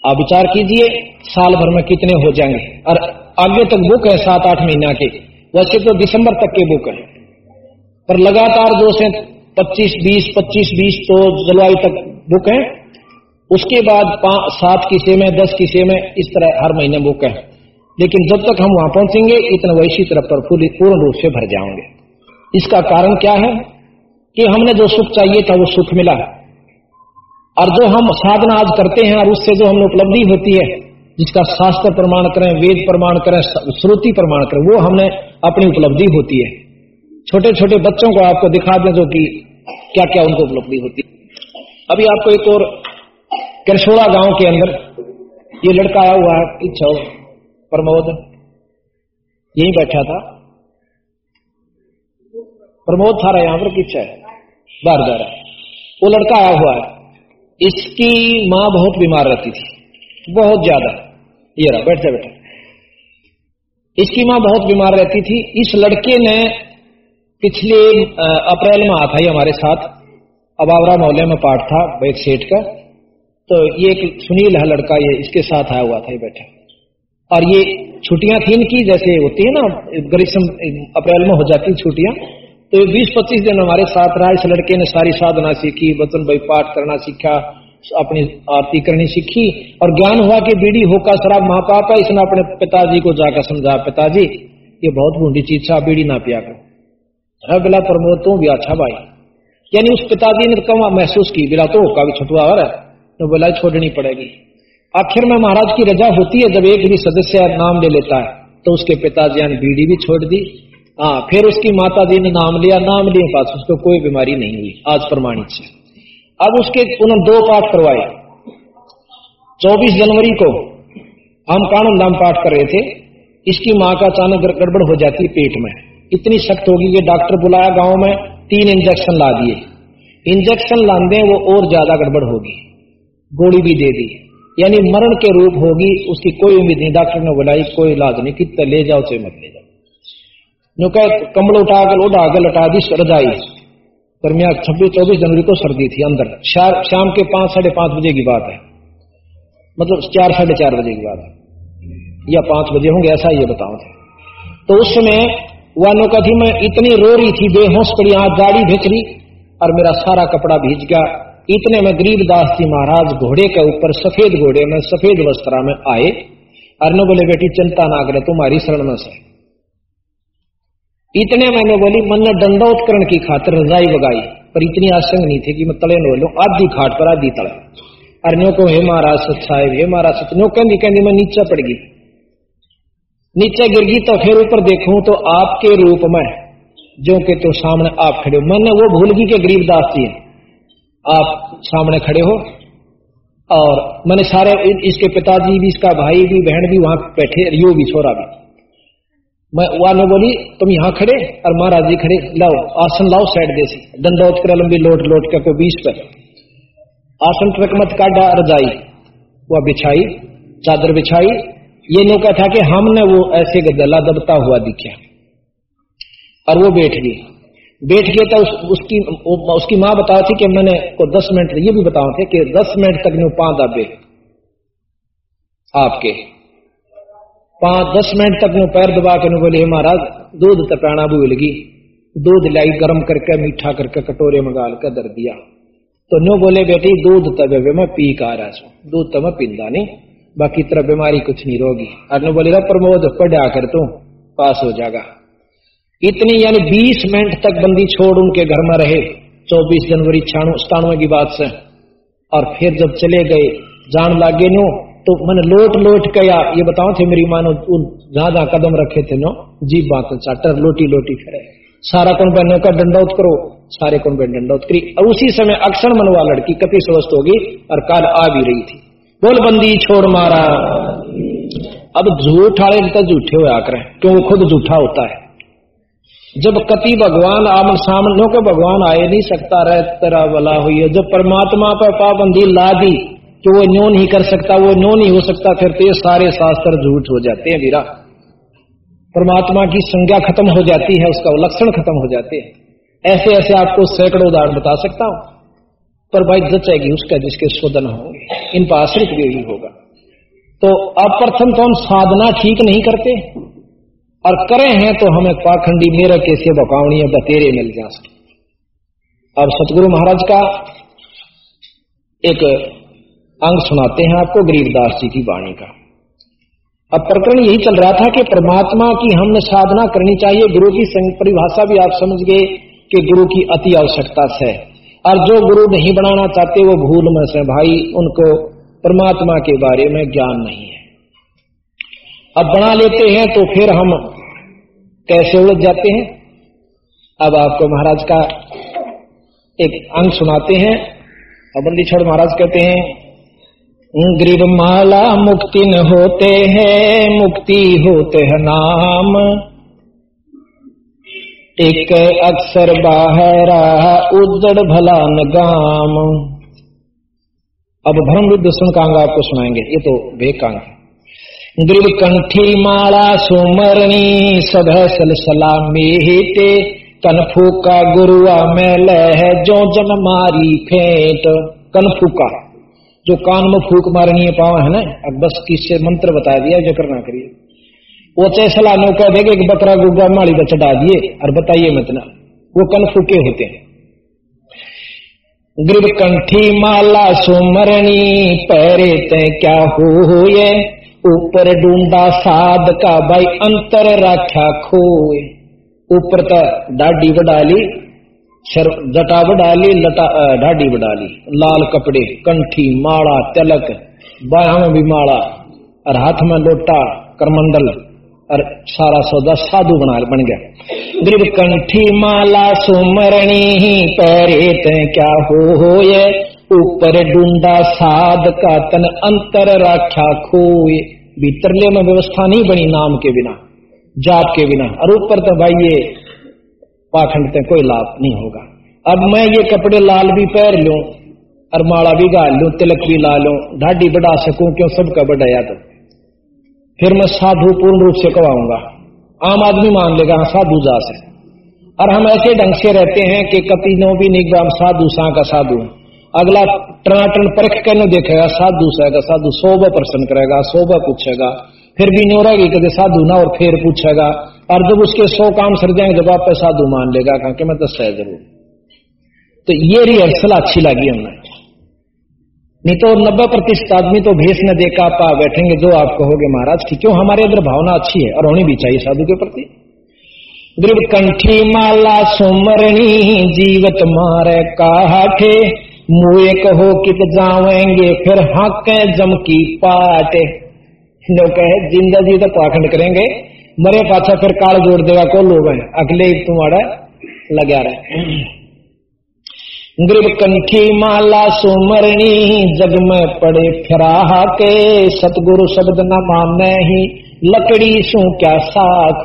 आप विचार कीजिए, साल भर में कितने हो जाएँगे? और आगे तक बुक है सात आठ महीना के। वैसे तो दिसंबर तक के बुक है। पर लगातार जो से पच्चीस, बीस पच्चीस, बीस तो जलवायु तक बुक है। उसके बाद सात किसे में दस किसे में इस तरह हर महीने बुक है। लेकिन जब तक हम वहाँ पहुँचेंगे, इतना वैसी तरफ़ पर पूर्ण रूप से भर जाएँगे। इसका कारण क्या है कि हमने जो सुख चाहिए था, वो सुख मिला। और जो हम साधना आज करते हैं, और उससे जो हमें उपलब्धि होती है जिसका शास्त्र प्रमाण करें, वेद प्रमाण करें श्रुति प्रमाण करें, वो हमने अपनी उपलब्धि होती है। छोटे छोटे बच्चों को आपको दिखा दें जो कि क्या क्या उनको उपलब्धि होती है। अभी आपको एक और करशोड़ा गाँव के अंदर ये लड़का आया हुआ है इच्छा प्रमोद। यही बैठा था। प्रमोद था रहा, यहाँ पर किच्छा है। बार बार वो लड़का आया हुआ है। इसकी माँ बहुत बीमार रहती थी, बहुत ज़्यादा। ये रहा बैठ जा बैठा इसकी माँ बहुत बीमार रहती थी। इस लड़के ने पिछले अप्रैल में आता ही हमारे साथ। अबावरा मोहल्ले में पाठ था एक सेठ का। तो ये एक सुनील है लड़का, ये इसके साथ आया हुआ था, ये बैठा। और ये छुट्टियाँ थी इनकी, जैसे होती है ना, ग्रीष्म, अप्रैल में हो जाती छुट्टियाँ। तो ये बीस पच्चीस दिन हमारे साथ रहा। इस लड़के ने सारी साधना सीखी बचन भाई पाठ करना सीखा। अपनी आरती करनी सीखी और ज्ञान हुआ कि बीड़ी होका शराब महापाप है इसने अपने पिताजी को जाकर समझा, पिताजी, ये बहुत बूंदी चीज़ था बीड़ी ना पिया कर। बिला प्रमोद, तू भी अच्छा भाई। यानी उस पिताजी ने कम महसूस की, बिला तो होका भी छुटवा और है तो बोला छोड़नी पड़ेगी। आखिर में महाराज की रजा होती है, जब एक भी सदस्य नाम ले लेता है तो उसके पिताजी ने बीड़ी भी छोड़ दी। हाँ फिर उसकी माता जी ने नाम लिया, नाम लिए पास उसको कोई बीमारी नहीं हुई, आज प्रमाणित से अब उसके उन्होंने दो पाठ करवाए। 24 जनवरी को हम कानून नाम पाठ कर रहे थे। इसकी माँ का अचानक गड़बड़ हो जाती है पेट में। इतनी सख्त होगी कि डॉक्टर बुलाया गाँव में, तीन इंजेक्शन ला दिए। इंजेक्शन लाते वो और ज़्यादा गड़बड़ होगी। गोली भी दे दी। यानी मरण के रूप होगी, उसकी कोई उम्मीद नहीं। डॉक्टर ने बुलाई, कोई इलाज नहीं। कितने ले जाओ चाहे मत ले जाओ। नो कह कम्बल उठा कर उठा कर लटा दी रजाई गर्मिया छब्बीस, चौबीस जनवरी को सर्दी थी अंदर। शाम के पाँच, साढ़े पाँच बजे की बात है। मतलब चार, साढ़े चार बजे की बात है। या पाँच बजे होंगे, ऐसा ये बताओ तो उस समय वह नौका थी, मैं इतनी रो रही थी, बेहोश पड़ी आज गाड़ी भिज रही, और मेरा सारा कपड़ा भीज गया। इतने में गरीबदास जी महाराज घोड़े के ऊपर, सफ़ेद घोड़े में, सफ़ेद वस्त्रा में आए। अरनो बोले, बेटी, चिंता ना करे, तुम्हारी शरण में से इतने मैंने बोली, मन ने दंडोत्करण की खातिर रजाई बगाई पर इतनी आशंक नहीं थी कि मैं तले नो लू आधी घाट पर आधी तले। अरण्यों को हे महाराज सच साहेब हे महाराज सच नो कहती कहती मैं नीचे पड़ गई। नीचे गिर गई तो फिर ऊपर देखूँ तो आपके रूप में, जो के तो सामने आप खड़े हो। मैंने वो भूल गई कि गरीबदास जी है। आप सामने खड़े हो, और मैंने सारे इसके पिताजी भी, इसका भाई भी, बहन भी वहाँ बैठे यू भी, छोरा भी। मैं वहाँ ने बोली तुम यहाँ खड़े और महाराज जी खड़े लाओ आसन लाओ साइड दे दंडोत कर लंबी लोट लोट कर को बीस पर। आसन ट्रक मत काटा रजाई वह बिछाई चादर बिछाई। ये नौका था कि हमने वो ऐसे गदला दबता हुआ दिखा। और वो बैठ गई। बैठ गया था उस, उसकी उसकी माँ बताई थी कि मैंने को दस मिनट ये भी बताओ थे कि दस मिनट तक न्यू पां दाबे आपके। पाँच, दस मिनट तक न्यू पैर दबा के नु बोले महाराज, दूध तपाना भूल गई दूध लाई गर्म करके, मीठा करके, कटोरे में गाल कर दर दिया। तो न्यू बोले, बेटी, दूध तबे मैं पी का रहा छू दूध तो मैं पींदा नहीं बाकी तरह बीमारी कुछ नहीं रोगी। और नु बोले प्रमोद, पढ़ा कर तू, पास हो जाएगा इतनी यानी 20 मिनट तक बंदी छोड़ उनके घर में रहे। 24 जनवरी सतानवे की बात से। और फिर जब चले गए, जान लागे नो तो मैंने लोट लोट कया ये बताओ थे मेरी मानो जहाँ जहाँ कदम रखे थे नो जी बात चाटर लोटी लोटी फिरे सारा कौन बहनों का दंडौत करो, सारे कौन बहन दंडौत करी। और उसी समय अक्षर मनवा लड़की कति स्वस्थ होगी और काल आ भी रही थी। बोल, बंदी छोड़ मारा। अब झूठ वाले तो झूठे हुआ करें, क्यों? वो खुद झूठा होता है। जब कति भगवान आमन सामने के भगवान आए नहीं सकता रह तेरा बला हुई है। जब परमात्मा पर पाबंदी ला दी कि वो न्यो नहीं कर सकता, वो न्यो नहीं हो सकता, फिर तो ये सारे शास्त्र झूठ हो जाते हैं वीरा। परमात्मा की संज्ञा खत्म हो जाती है, उसका लक्षण खत्म हो जाते हैं। ऐसे ऐसे आपको सैकड़ों उदाहरण बता सकता हूँ। पर भाई जचेगी उसका जिसके शोधन होंगे। इन पर आश्रित भी होगा। तो अब प्रथम तो हम साधना ठीक नहीं करते, और करे हैं तो हमें पाखंडी मेरा कैसे बकावणी बतेरे मिल जा सके अब सतगुरु महाराज का एक अंग सुनाते हैं आपको गरीबदास जी की वाणी का। अब प्रकरण यही चल रहा था कि परमात्मा की हमने साधना करनी चाहिए। गुरु की परिभाषा भी आप समझ गए कि गुरु की अति आवश्यकता से और जो गुरु नहीं बनाना चाहते, वो भूल में से भाई, उनको परमात्मा के बारे में ज्ञान नहीं है। अब बना लेते हैं तो फिर हम कैसे उलझ जाते हैं? अब आपको महाराज का एक अंग सुनाते हैं। अबंदी छोड़ महाराज कहते हैं ग्रीव माला मुक्ति न होते हैं, मुक्ति होते हैं नाम। एक अक्सर बाहर उजड़ भला न गाम। अब भ्रम विद्ध सुनकांग आपको सुनाएँगे, ये तो बेकांग है। कंठी माला सुमरणी, सभ सलसला मेहते कनफूका गुरुआ में है जो जन मारी फेंट। कनफूका जो कान में फूक मारनी है पावा है ना? अब बस किससे मंत्र बता दिया जो करना करिए। वो चैसला नो कह देगा कि बकरा गुग्गा माड़ी पर चढ़ा दिए, और बताइए मतलब वो कनफूके होते हैं। ग्रीब कंठी माला सुमरणी पैरे ते क्या हो ये ऊपर ढूंढा साध का भाई, अंतर राख्या खोए। ऊपर तो डाडी बढ़ाली जटा बढ़ाली लटा ढाडी बढ़ाली लाल कपड़े, कंठी, माड़ा, तिलक, बाया में भी माड़ा। और हाथ में लोटा, करमंडल, और सारा सौदा साधु बना बन गया। ग्रीब कंठी, माला, सुमरणी ही पैरे क्या हो हो ये ऊपर डूंडा, साध का तन अंतर राख्या खोए। भीतरले में व्यवस्था नहीं बनी नाम के बिना, जाप के बिना। और ऊपर तो भाई ये पाखंड ते कोई लाभ नहीं होगा। अब मैं ये कपड़े लाल भी पहन लू, और माला भी गाल लू, तिलक भी ला लू ढाडी बढ़ा सकूँ, क्यों सबका बढ़ाया तो फिर मैं साधु पूर्ण रूप से कवाऊँगा। आम आदमी मान लेगा हाँ साधु जा से और हम ऐसे ढंग से रहते हैं कि कति नो भी निगम साधु, सा का साधु अगला टनाटन परख कर देखेगा, साधु सहेगा, साधु सोब प्रश्न करेगा सोब पूछेगा। फिर भी नोरेगी कदे साधु ना और फिर पूछेगा और जब उसके सौ काम सर जाएँगे जब आप पैसा साधु मान लेगा, कहा कि मैं दस है ज़रूर। तो ये रिहर्सल अच्छी लगी हमें नहीं तो नब्बे प्रतिशत आदमी तो भेष न देखा, आप बैठेंगे, जो आप कहोगे, महाराज, की क्यों हमारे अंदर भावना अच्छी है, और होनी भी चाहिए साधु के प्रति। दृढ़ कंठी माला सुमरणी जीवत मारे काहे मुए कहो कित जावेंगे, फिर हक जम की पाट। लोग कहे, ज़िंदा जी तो पाखंड करेंगे मरे पाछा फिर काल जोड़ देगा को लोग है अगले तुम्हारा लगा रहे ग्रीब कंठी माला सुमरणी, जग में पड़े फिरा के, सतगुरु शब्द न माने ही, लकड़ी सू क्या साथ।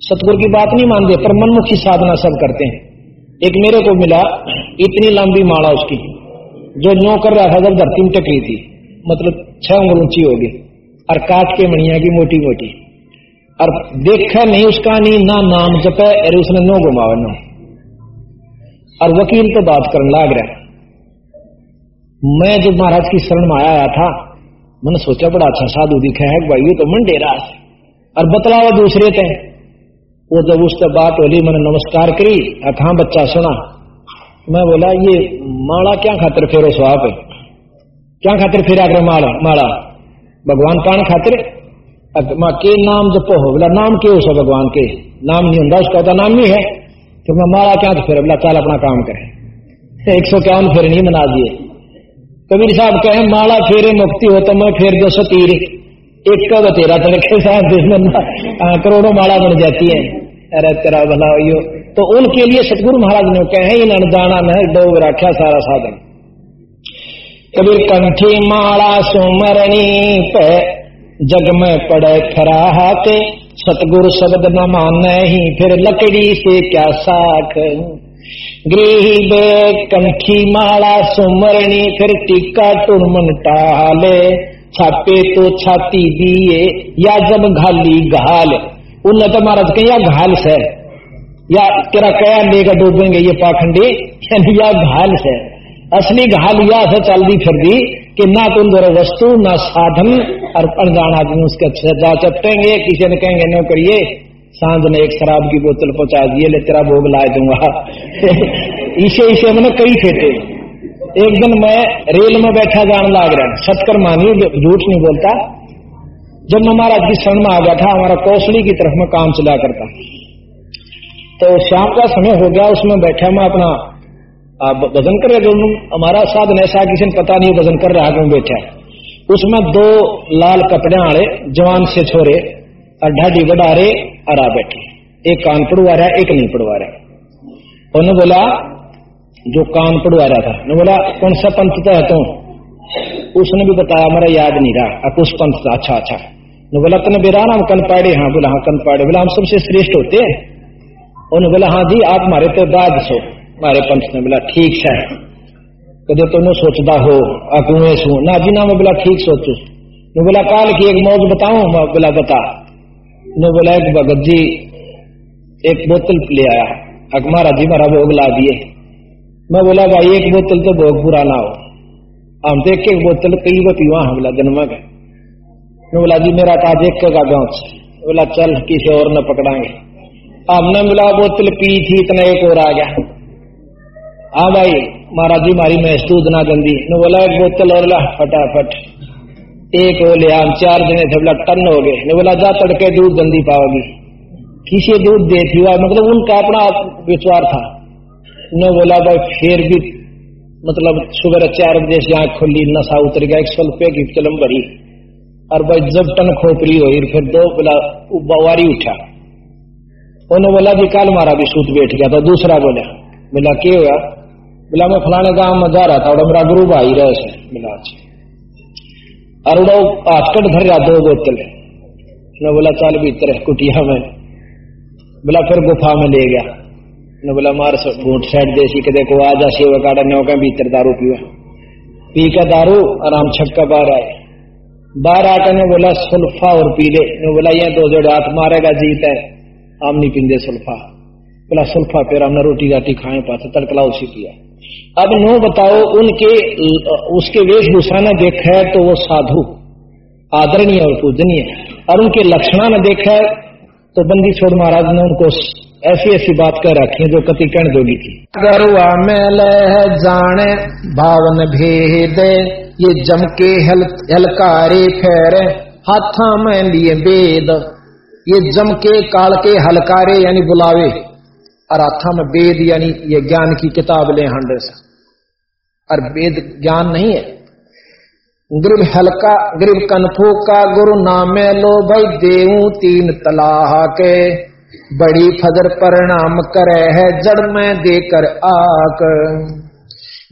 सतगुरु की बात नहीं मानते, पर मनमुखी साधना सब करते हैं। एक मेरे को मिला, इतनी लंबी माला उसकी, जो नो कर रहा था, जब धरती में टकरी थी। मतलब छह उंगल ऊँची होगी, और काट के मणिया की मोटी मोटी और देखा नहीं उसका नहीं ना नाम जपे अरे उसने नो घुमावा नो और वकील तो बात करने लग रहा। मैं जब महाराज की शरण में आया था, मैंने सोचा बड़ा अच्छा साधु दिखा है भाई ये तो मन डेरा और बतलावा दूसरे थे वो जब उससे बात होली, मैंने नमस्कार करी अथा बच्चा, सुना। मैं बोला, ये माला क्या खातिर फेरो स्वाप क्या खातिर फेरा कर माला? माला? भगवान पान खातिर? माँ के नाम जपो हो बोला, नाम के उस भगवान के? नाम नहीं होता उसका तो नाम नहीं है। तो मैं माला क्या तो फिर, बोला, चाल अपना काम करे। एक सौ इक्यावन फिर नहीं मना दिए। कबीर साहब कहे, माला फेरे मुक्ति हो तो मैं फेर दो सौ तीर। एक का बतेरा तरीके साहब, जिसमें करोड़ों माला बन जाती है। अरे तेरा भला यो। तो उनके लिए सतगुरु महाराज ने कहे इन अनजाना में डोब रखा सारा साधन। कबीर कंठी माला सुमरणी जग में पड़े खरा के सतगुरु शब्द न माने ही, फिर लकड़ी से क्या साख? गृह कंठी माला सुमरणी, फिर टीका टुरमन टाले, छापे तो छाती दिए, या जब घाली घाल। उन्नत महाराज के या घाल से। या तेरा कया लेकर डूबेंगे ये पाखंडी? या घाल से। असली घाल या से चल दी फिर दी कि ना तुम दोनों वस्तु, ना साधन और अनजान आदमी उसके जा चपटेंगे, किसी ने कहेंगे, न करिए। साँझ ने एक शराब की बोतल पहुँचा दिए ले, तेरा भोग लाए दूँगा। इसे इसे मैंने कई फेटे एक दिन मैं रेल में बैठा जान लाग रहा। सतकर मानी, झूठ नहीं बोलता। जब मैं महाराज की शरण में आ गया था, हमारा कौशली की तरफ़ में काम चला करता। तो शाम का समय हो गया, उसमें बैठा मैं अपना वज़न कर रहे हमारा साधन ऐसा किसी ने पता नहीं वज़न कर रहा क्यों बैठा उसमें दो लाल कपड़े आड़े, जवान से छोरे, और ढाडी बढ़ा रहे और आ बैठे। एक कान पड़वा रहा एक नहीं पड़वा रहा उन्होंने बोला, जो कान पड़वा रहा था, ने बोला, कौन सा पंथ था तो? उसने भी बताया मेरा याद नहीं रहा, अब कुछ पंथ था अच्छा अच्छा। बोला, तने बेरा नाम कन पाड़े? हाँ बोला हाँ कन पाड़े। बोला, हम सबसे श्रेष्ठ होते हैं। उन्होंने बोला हाँ जी, आप मारे तो बाद सो। मारे पंथ ने बोला, ठीक है। कदे तुम सोचता हो अकुए सू ना जी, ना। मैं बोला, ठीक सोचू। ने बोला, काल की एक मौज बताऊ? बोला, बता। ने बोला, एक भगत जी, एक बोतल ले आया। अकमारा जी, मारा भोग ला दिए। मैं बोला, भाई, एक बोतल तो बहुत पुराना हो हम तो एक एक बोतल कई वो पीवा हम बोला, दिन में मैं बोला, जी, मेरा ताज एक का गाँव बोला, चल, किसी और न पकड़ाएँगे हमने बोला, बोतल पी थी, इतना एक और आ गया। हाँ भाई, महाराज जी, मारी मैं दूध ना गंदी। ने बोला, एक बोतल और ला, फटाफट। एक वो ले हम चार दिन थे, बोला, टन हो गए। बोला, जा तड़के दूध गंदी पाओगी। किसी दूध देती हुआ मतलब उनका अपना विचार था। ने बोला, भाई, फिर भी मतलब सुबह चार बजे से आँख खुली, नशा उतर गया, एक सौ रुपये की फ़िल्म भरी और भाई, जब टन खोपरी हुई, फिर दो, बोला, बवारी उठा। उन्होंने बोला, जी, कल मारा भी सूत बैठ गया था। दूसरा बोला बोला क्या हुआ बोला मैं फलाने गाँव में जा रहा था, और मेरा गुरु भाई रहे बोला अच्छा और वो हाथकट धर रहा दो बोतल ने बोला, चल भीतर कुटिया में। बोला, फिर गुफा में ले गया। ने बोला, मार घूट साइड देसी के देखो, आ जा सेवा काटा नो के भीतर दारू पीवा पी के दारू, आराम छक्का बाहर आए। बाहर आकर ने बोला, सुल्फा और पी ले। ने बोला, ये दो जोड़े हाथ मारेगा, जीत है। हम नहीं पींदे सुल्फा। बोला, सुल्फा, फिर हमने रोटी राटी खाए, पाते, तड़कला उसी पिया। अब नो बताओ उनके उसके वेशभूषा ने देखा है तो वो साधु आदरणीय और पूजनीय। और उनके लक्षणा ने देखा है तो बंदी छोड़ महाराज ने उनको ऐसी ऐसी बात कर रखी है जो कति कण जोगी थी। गरुआ मेल जाने भावन भेद ये जम के हल, हलकारे फेरे हाथा में लिए वेद ये जम के काल के हलकारे यानी बुलावे। और हाथा में वेद यानी ये ज्ञान की किताब ले से। और वेद ज्ञान नहीं है। गृह हल्का गृह कनफो का गुरु नामे लो भाई देऊ तीन तलाह के। बड़ी फजर परिणाम करे है जड़ में देकर आक।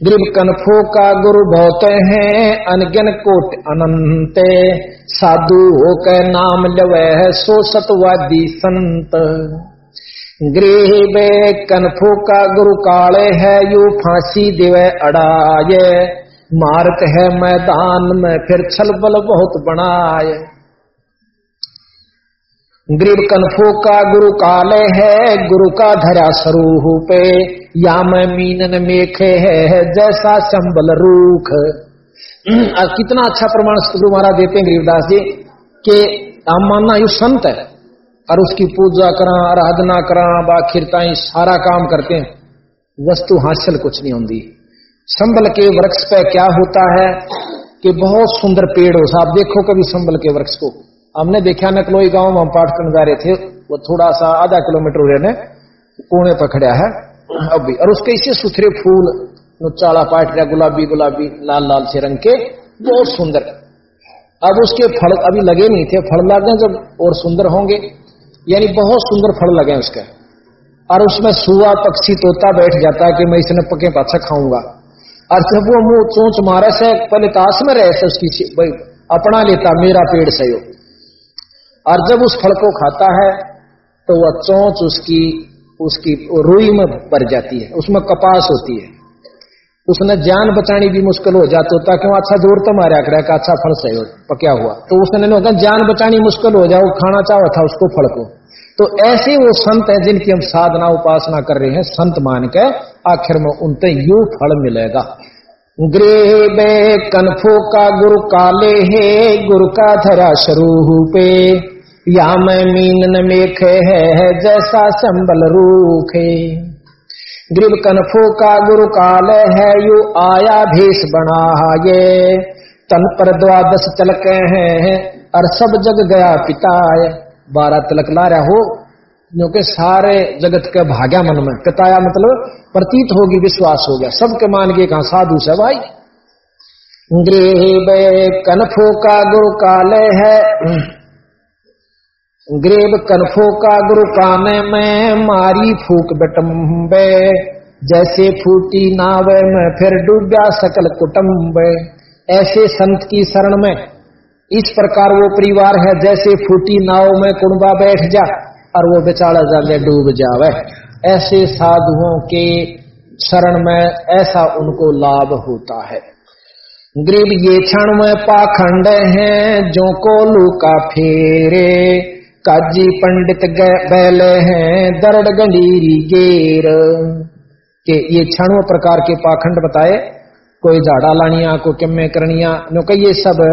ग्रीब कनफो का गुरु बहुत है, अनगन कोट अनंत। साधु हो के नाम लवे है सो सतवादी संत। गृह कनफो का गुरु काले है, यू फांसी दिवे अड़ाए। मारत है मैदान में, फिर छल बल बहुत बनाए। ग्रीब कनफो का गुरु काले है, गुरु का धरा स्वरूप या मैं मीनन मेखे है, जैसा संबल रूख। कितना अच्छा प्रमाण गुरु महाराज देते हैं गरीबदास जी, के हम मानना यु संत है। और उसकी पूजा करा, आराधना करा बाखिरता सारा काम करते हैं। वस्तु हासिल कुछ नहीं होती संबल के वृक्ष पे क्या होता है कि बहुत सुंदर पेड़ हो। आप देखो कभी संबल के वृक्ष को। हमने देखा नकलोई गाँव में हम पाठ करने जा रहे थे, वो थोड़ा सा आधा किलोमीटर रहने कोने पर खड़ा है। अभी और उसके इसे सुथरे फूल चाला पाट रहा, गुलाबी गुलाबी, लाल लाल से रंग के, बहुत सुंदर। अब उसके फल अभी लगे नहीं थे। फल लगे जब और सुंदर होंगे। यानी बहुत सुंदर फल लगे उसके। और उसमें सुआ, पक्षी, तोता बैठ जाता है कि मैं इसने पके पाछा खाऊँगा। और जब वो मुँह चोच मारे से, पहले ताश में रहे से उसकी भाई, अपना लेता, मेरा पेड़ से और जब उस फल को खाता है तो वह चोंच उसकी उसकी रुई में भर जाती है। उसमें कपास होती है। उसने जान बचानी भी मुश्किल हो जाती होता क्यों अच्छा ज़ोर तो मारा कर अच्छा फल सही हो पक्या हुआ। तो उसने कहा, जान बचानी मुश्किल हो जाए, वो खाना चाहो था उसको फल को। तो ऐसे वो संत है जिनकी हम साधना उपासना कर रहे हैं, संत मान के आखिर में उनते यू फल मिलेगा। गृह कनफो का गुरु काले है, गुरु का धरा स्वरूपे या मैं मीन न मेख है जैसा संबल रूखे। ग्रीब कनफो का गुरु काल है, यू आया भेष बना ये तन पर द्वादश चलके हैं, और सब जग गया पिताय। बारह तलक ला रहा हो जो क्योंकि सारे जगत के भाग्या मन में पिताया मतलब प्रतीत होगी, विश्वास हो गया। सबके मान के कहा, साधु से भाई, गृह कनफो का गुरु काले है। ग्रेब कनफो का गुरु काने में मारी फूक बटम्बे जैसे फूटी नाव में फिर डूबा सकल कुटुम्ब ऐसे संत की शरण में इस प्रकार वो परिवार है, जैसे फूटी नाव में कुंबा बैठ जा और वो बेचारा जाके डूब जावे। ऐसे साधुओं के शरण में ऐसा उनको लाभ होता है। ग्रीब, ये क्षण में पाखंड हैं, जो को लूका फेरे। काजी पंडित बैले हैं, दरड़ गंडीरी गेर। के ये क्षणों प्रकार के पाखंड बताए, कोई झाड़ा लानिया को किम्मे करनिया, नो कही ये सब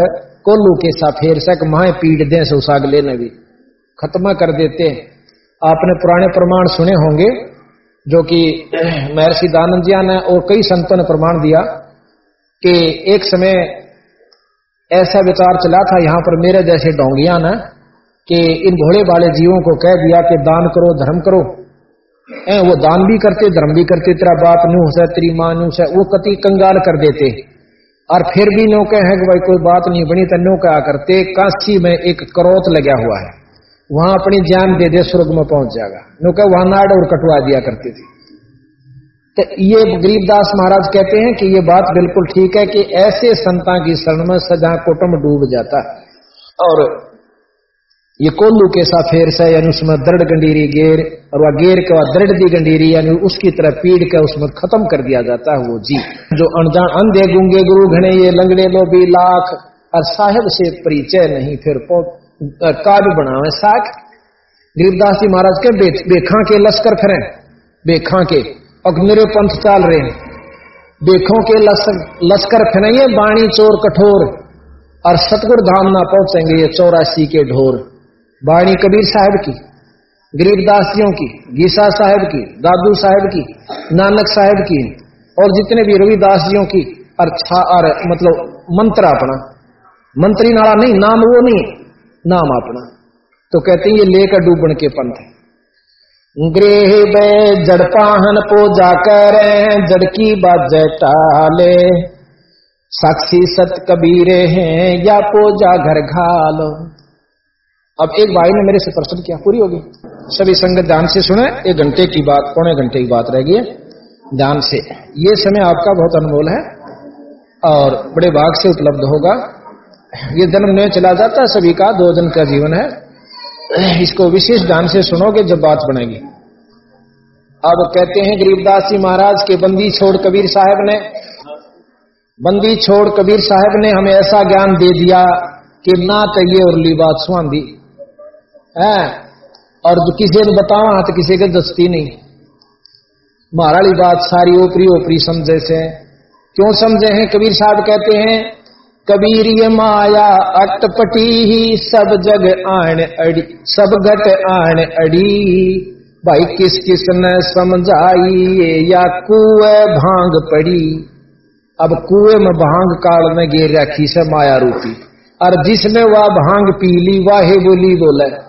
कोल्लू के साफेर सक माए पीट दे सो सागले ने भी खत्म कर देते आपने पुराने प्रमाण सुने होंगे जो कि महर्षि दानंद जिया ने और कई संतों ने प्रमाण दिया कि एक समय ऐसा विचार चला था यहाँ पर मेरे जैसे डोंगिया ने कि इन भोले वाले जीवों को कह दिया कि दान करो धर्म करो। ए, वो दान भी करते धर्म भी करते तेरा बाप नू है तेरी माँ नू है वो कति कंगाल कर देते। और फिर भी नो कहे हैं कि भाई कोई बात नहीं बनी तो नो कहा करते काशी में एक करोत लगा हुआ है। वहाँ अपनी जान दे दे, स्वर्ग में पहुँच जाएगा। नो कह वहाँ नाड़ और कटवा दिया करती थी। तो ये गरीबदास महाराज कहते हैं कि ये बात बिल्कुल ठीक है कि ऐसे संता की शरण में सजा कुटुंब डूब जाता और ये कोल्लू कैसा फेर से यानी उसमें दृढ़ गंडीरी गेर और वह गेर के वह दृढ़ दी गंडीरी यानी उसकी तरह पीड़ के उसमें खत्म कर दिया जाता है वो जी जो अनजान अंधे गुंगे गुरु घने ये लंगड़े लोभी लाख और साहेब से परिचय नहीं फिर काव्य बनावे साख। गरीबदास जी महाराज के बे, बेखा के लश्कर खरे बेखा के और पंथ चाल रहे बेखों के लश्कर फनाइए बाणी चोर कठोर और सतगुर धाम ना पहुँचेंगे ये चौरासी के ढोर। वाणी कबीर साहब की गरीबदासियों की, गीसा साहब की, दादू साहब की, नानक साहब की, और जितने भी रविदास जियों की और और मतलब मंत्र अपना। मंत्री नाला नहीं, नाम वो नहीं नाम अपना। तो कहते हैं, ये लेकर डूबण के पंथ गृह बे जड़पाहन पो जाकर जड़की बाज टाले। साक्षी सत कबीरे हैं, या पो जा घर घालो। अब एक भाई ने मेरे से प्रश्न किया, पूरी होगी। सभी संगत ध्यान से सुने, एक घंटे की बात, पौने घंटे की बात रहेगी ध्यान से। ये समय आपका बहुत अनमोल है और बड़े भाग से उपलब्ध होगा। ये जन्म में चला जाता है सभी का दो दिन का जीवन है। इसको विशेष ध्यान से सुनोगे जब बात बनेगी। अब कहते हैं गरीबदास जी महाराज के बंदी छोड़ कबीर साहब ने, बंदी छोड़ कबीर साहब ने हमें ऐसा ज्ञान दे दिया कि ना कहिए और ली बात सुहांदी। है। और किसी ने बतावा तो किसी के दस्ती नहीं। महाराली बात सारी ओपरी ओपरी समझे से। क्यों समझे हैं? कबीर साहब कहते हैं, कबीर ये माया अटपटी ही, सब जग आण अड़ी, सब घट आण अड़ी। भाई, किस किस ने समझाई या? कुए भाँग पड़ी? अब कुएँ में भाँग काल में गिर रखी से माया रूपी। और जिसने वह भाँग पी ली, वाहे बोली बोले।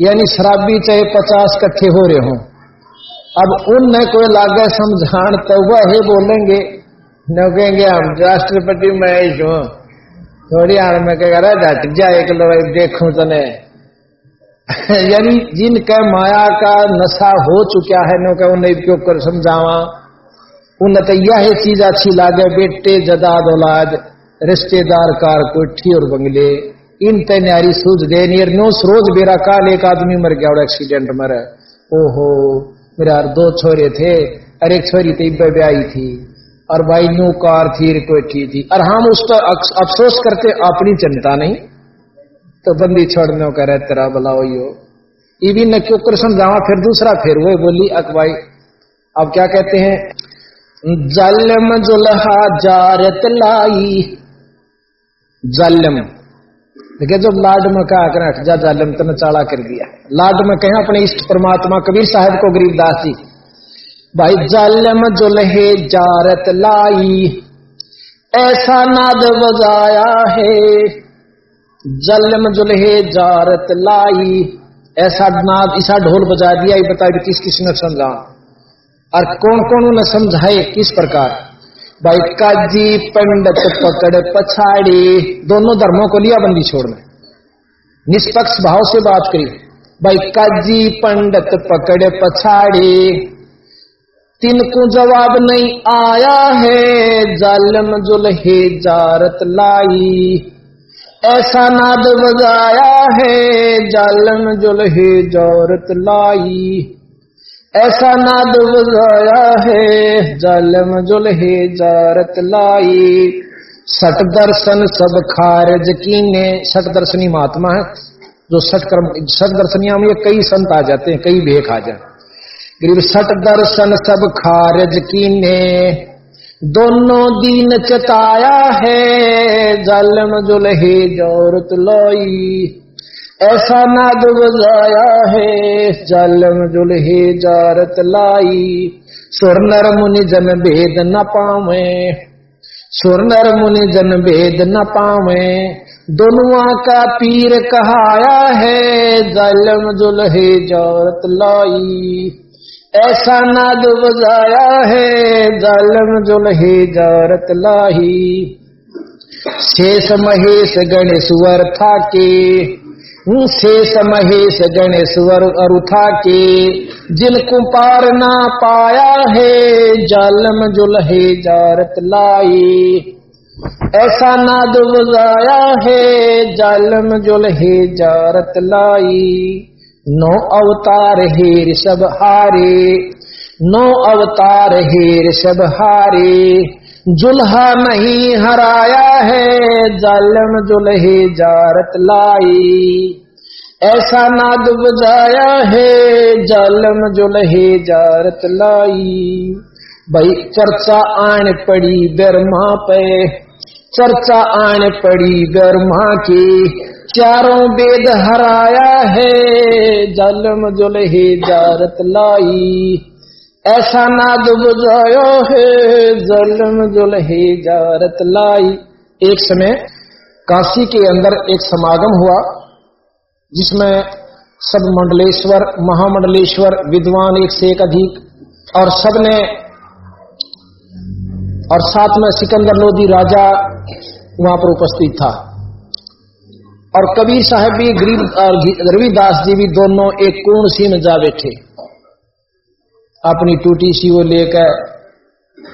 यानी शराबी चाहे पचास कट्ठे हो रहे हो। अब उनने कोई लागे समझान तो वह ही बोलेंगे। न कहेंगे, हम राष्ट्रपति महेश हूँ थोड़ी आड़ में कहेगा डट जा एक लो देखू तने। यानी जिनका माया का नशा हो चुका है, नो कह उन्हें कर समझावा। उन तो यह चीज़ अच्छी लागे, बेटे जदाद औलाद, रिश्तेदार कार कोठी और बंगले। इन तैयारी सूझ दे नियर नो रोज बेरा काल एक आदमी मर गया, और एक्सीडेंट मर। ओहो, मेरा दो छोरे थे अरे एक छोरी तो इब्बे ब्याई थी, और भाई न्यू कार थी कोठी थी। और हम उस पर अफसोस करते, अपनी चिंता नहीं। तो बंदी छोड़ने का रह तेरा बुलाओ यो ये भी न क्यों कृष्ण जावा फिर दूसरा फिर वो बोली अकबाई अब क्या कहते हैं? जलम जुलहा जारत लाई। जलम। देखिए, जब लाड में कहा कर जा, जालम तने चाड़ा कर दिया। लाड में कहे अपने इष्ट परमात्मा कबीर साहब को गरीबदास जी भाई जालम जुलहे जारत लाई, ऐसा नाद बजाया है, जलम जुलहे जारत लाई, ऐसा नाद ऐसा ढोल बजा दिया, ये बताए किस किस ने समझा? और कौन कौन ने समझाए, किस प्रकार? भाई काजी पंडित पकड़ पछाड़ी। दोनों धर्मों को लिया बंदी छोड़ने निष्पक्ष भाव से बात करी। भाई काजी पंडित पकड़ पछाड़ी। तिनको जवाब नहीं आया है। जालम जुलहे जारत लाई। ऐसा नाद बजाया है। जालम जुलहे जारत लाई। ऐसा नाद बजाया है, जलम जुलहे जारत लाई। सट दर्शन सब खारज कीने। सट दर्शनी महात्मा है, जो सट कर्म, सट दर्शनिया में कई संत आ जाते हैं, कई भेख आ जाते गरीब, सट दर्शन सब खारज कीने। दोनों दीन चताया है, जलम जुलहे जोरत लोई। ऐसा नाद बजाया है जलम जुलहे जारत लाई। सुरनर मुनि जन भेद न पावे सुर नर मुनि जन भेद न पावे। दोनों का पीर कहाया है, जलम जुलहे जारत लाई। ऐसा नाद बजाया है, जलम जुलहे जारत लाई। शेष महेश गणेश वर था के शेष महेश गणेश वर अरुथा के जिनको पार ना पाया है, जालम जुलहे जारत लाई ऐसा ना दुबजाया है, जालम जुलहे जारत लाई नौ अवतार हेर सब हारे, नौ अवतार हेर सब हारे। जुल्हा नहीं हराया है, जालम जुल्हे जारत लाई। ऐसा नाद बजाया है, जालम जुल्हे जारत लाई। भाई, चर्चा आन पड़ी बर्मा पे, चर्चा आन पड़ी बर्मा की। चारों वेद हराया है, जालम जुल्हे जारत लाई। ऐसा नाद बुझायो है, जलम जुलही जारत लाई। एक समय काशी के अंदर एक समागम हुआ, जिसमें सब मंडलेश्वर, महामंडलेश्वर, विद्वान एक से एक अधिक, और सबने और साथ में सिकंदर लोधी राजा वहाँ पर उपस्थित था। और कबीर साहब भी, गरीब और रविदास जी भी दोनों एक कोण सी में जा बैठे। अपनी टूटी सी वो लेकर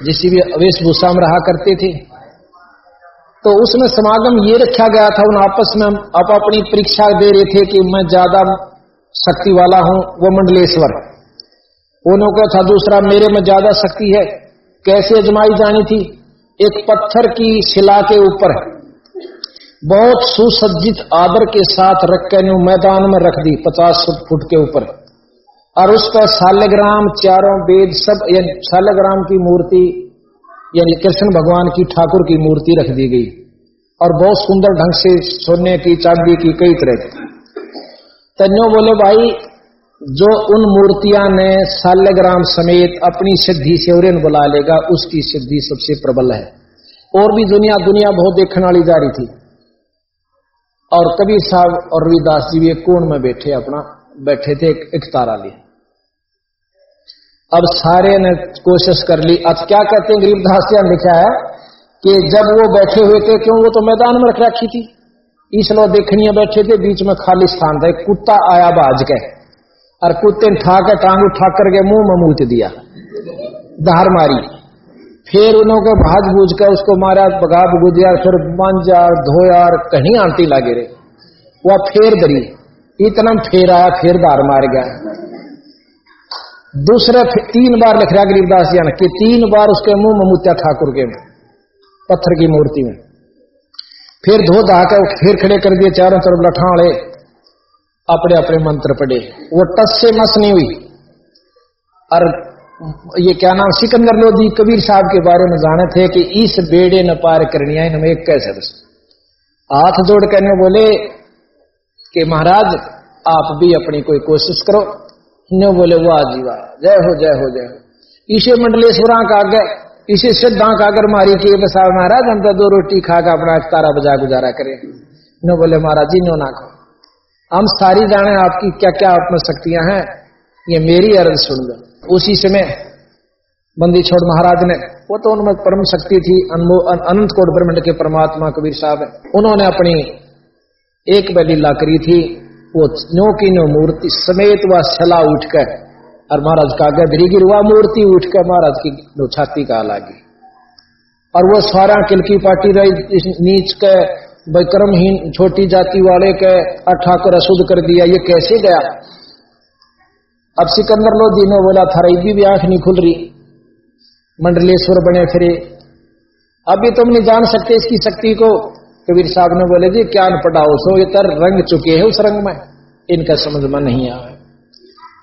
जिस भी वेशभूषा में रहा करते थे। तो उसमें समागम ये रखा गया था, उन आपस में आप अपनी परीक्षा दे रहे थे कि मैं ज़्यादा शक्ति वाला हूँ, वो मंडलेश्वर। उन्हों का था दूसरा, मेरे में ज़्यादा शक्ति है। कैसे अजमाई जानी थी? एक पत्थर की शिला के ऊपर। बहुत सुसज्जित आदर के साथ रख के मैदान में रख दी, पचास फुट के ऊपर। और उस पर सालग्राम चारों वेद सब, यानी सालग्राम की मूर्ति, यानी कृष्ण भगवान की ठाकुर की मूर्ति रख दी गई। और बहुत सुंदर ढंग से सोने की, चांदी की, कई तरह की। तन्यो बोले भाई, जो उन मूर्तियाँ ने सालग्राम समेत अपनी सिद्धि से उन्हें बुला लेगा, उसकी सिद्धि सबसे प्रबल है। और भी दुनिया दुनिया बहुत देखने वाली जा रही थी। और कबीर साहब और रविदास जी भी एक कोण में बैठे, अपना, बैठे थे एक तारा लिए। अब सारे ने कोशिश कर ली। अब क्या कहते हैं गरीबदास जी लिखा है कि जब वो बैठे हुए थे, क्यों वो तो मैदान में रख रखी थी? इसलो देखनिया बैठे थे, बीच में खाली स्थान था। कुत्ता आया बाज के, और कुत्ते ने ठा के टांग उठा करके मुँह में दिया, धार मारी। फिर उन्होंने भाज बूझ कर उसको मारा बगा बुदिया फिर मांजा, धोया कहीं आंटी लागे रहे। वह फेर दरी इतना फेर आया, फिर धार मार गया। दूसरे तीन बार लिख रहा गरीबदास जी ने कि तीन बार उसके मुँह में मुत्या ठाकुर के में, पत्थर की मूर्ति में। फिर धो धा के फिर खड़े कर दिए चारों तरफ़ लठाड़े अपने अपने मंत्र पढ़े। वो टस से मस नहीं हुई। और ये क्या नाम, सिकंदर लोधी कबीर साहब के बारे में जाने थे कि इस बेड़े न पार करनिया इनमें एक कैसे बस हाथ जोड़ करने बोले कि महाराज, आप भी अपनी कोई कोशिश करो। नो बोले, वाह जी वाह। जय हो जय हो जय हो। इसे मंडलेश्वरा का आगे, इसे सिद्धा का अगर मारी के बसा महाराज, हम तो दो रोटी खा का अपना तारा बजा गुजारा करें। नो बोले, महाराज जी, नो ना खो हम सारी जाने आपकी क्या क्या आप में शक्तियाँ हैं, ये मेरी अर्ज़ सुन लो। उसी समय बंदी छोड़ महाराज ने, वो तो उनमें परम शक्ति थी अनंत कोट ब्रह्मंड के परमात्मा कबीर साहब उन्होंने अपनी एक बलीला करी थी वो नो की नो मूर्ति समेत वह छला उठकर, और महाराज का गदरी गिर वह मूर्ति उठकर महाराज की छाती का लागी। और वो सारा किलकी पार्टी रही नीच के विक्रमहीन छोटी जाति वाले के ठाकुर अशुद्ध कर दिया, ये कैसे गया? अब सिकंदर लोधी ने बोला था रही भी आँख नहीं खुल रही। मंडलेश्वर बने फिरे। अभी तुम नहीं जान सकते इसकी शक्ति को। कबीर साहब ने बोले, जी, क्या पटाओ सो ये तर रंग चुके हैं उस रंग में। इनका समझ में नहीं आया।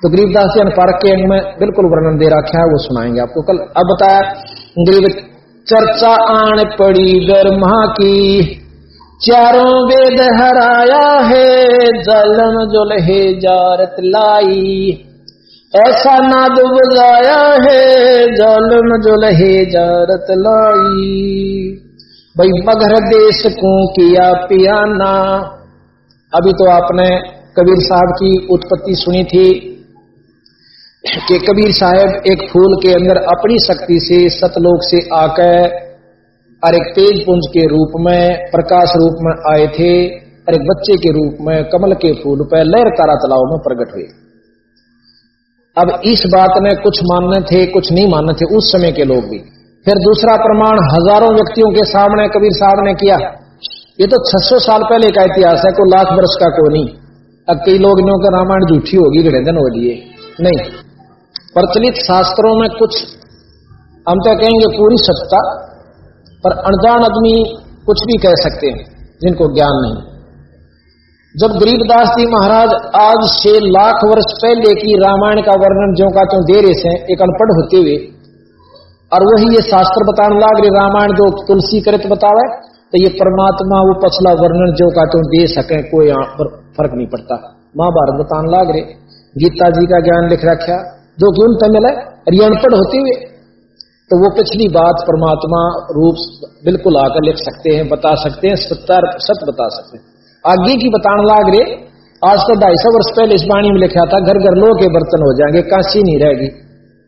तो गरीबदास जी पार्क के अंग में बिल्कुल वर्णन दे रखा है, वो सुनाएँगे आपको। कल अब बताया गरीब चर्चा आन पड़ी, गर्मा की चारों वेद हराया है, जलम जुलहे जारत लाई। ऐसा नाद बजाया है, जलम जुलहे जारत लाई। भाई, मगर देश को किया पियाना। अभी तो आपने कबीर साहब की उत्पत्ति सुनी थी कि कबीर साहब एक फूल के अंदर अपनी शक्ति से सतलोक से आकर और एक तेज पुंज के रूप में, प्रकाश रूप में आए थे और एक बच्चे के रूप में कमल के फूल पर लहर तारा तलाव में प्रकट हुए। अब इस बात में कुछ मानने थे, कुछ नहीं मानने थे, उस समय के लोग भी। फिर दूसरा प्रमाण हज़ारों व्यक्तियों के सामने, कबीर साहब ने किया। ये तो 600 साल पहले का इतिहास है, कोई लाख वर्ष का को नहीं। अब कई लोग इन्हों का रामायण झूठी होगी गणेदन हो लिए नहीं। प्रचलित शास्त्रों में कुछ, हम तो कहेंगे पूरी सत्ता, पर अनजान आदमी कुछ भी कह सकते हैं, जिनको ज्ञान नहीं। जब गरीबदास जी महाराज आज से लाख वर्ष पहले की रामायण का वर्णन जो का क्यों दे रहे थे एक अनपढ़ होते हुए और वही ये शास्त्र बताने लाग रहे, रामायण जो तुलसी कृत बतावे तो ये परमात्मा वो पछला वर्णन जो का तुम दे सके, कोई पर फ़र्क नहीं पड़ता। महाभारत बताने लाग रहे। गीता जी का ज्ञान लिख रखा जो कि उन तमिल है अनपढ़ होते हुए। तो वो पिछली बात परमात्मा रूप बिल्कुल आकर लिख सकते हैं, बता सकते हैं सत्तर सत बता सकते हैं। आगे की बताने लाग रहे, आज तो ढाई सौ वर्ष पहले इस वाणी में लिखा था घर घर लो के बर्तन हो जाएँगे काशी नहीं रहेगी।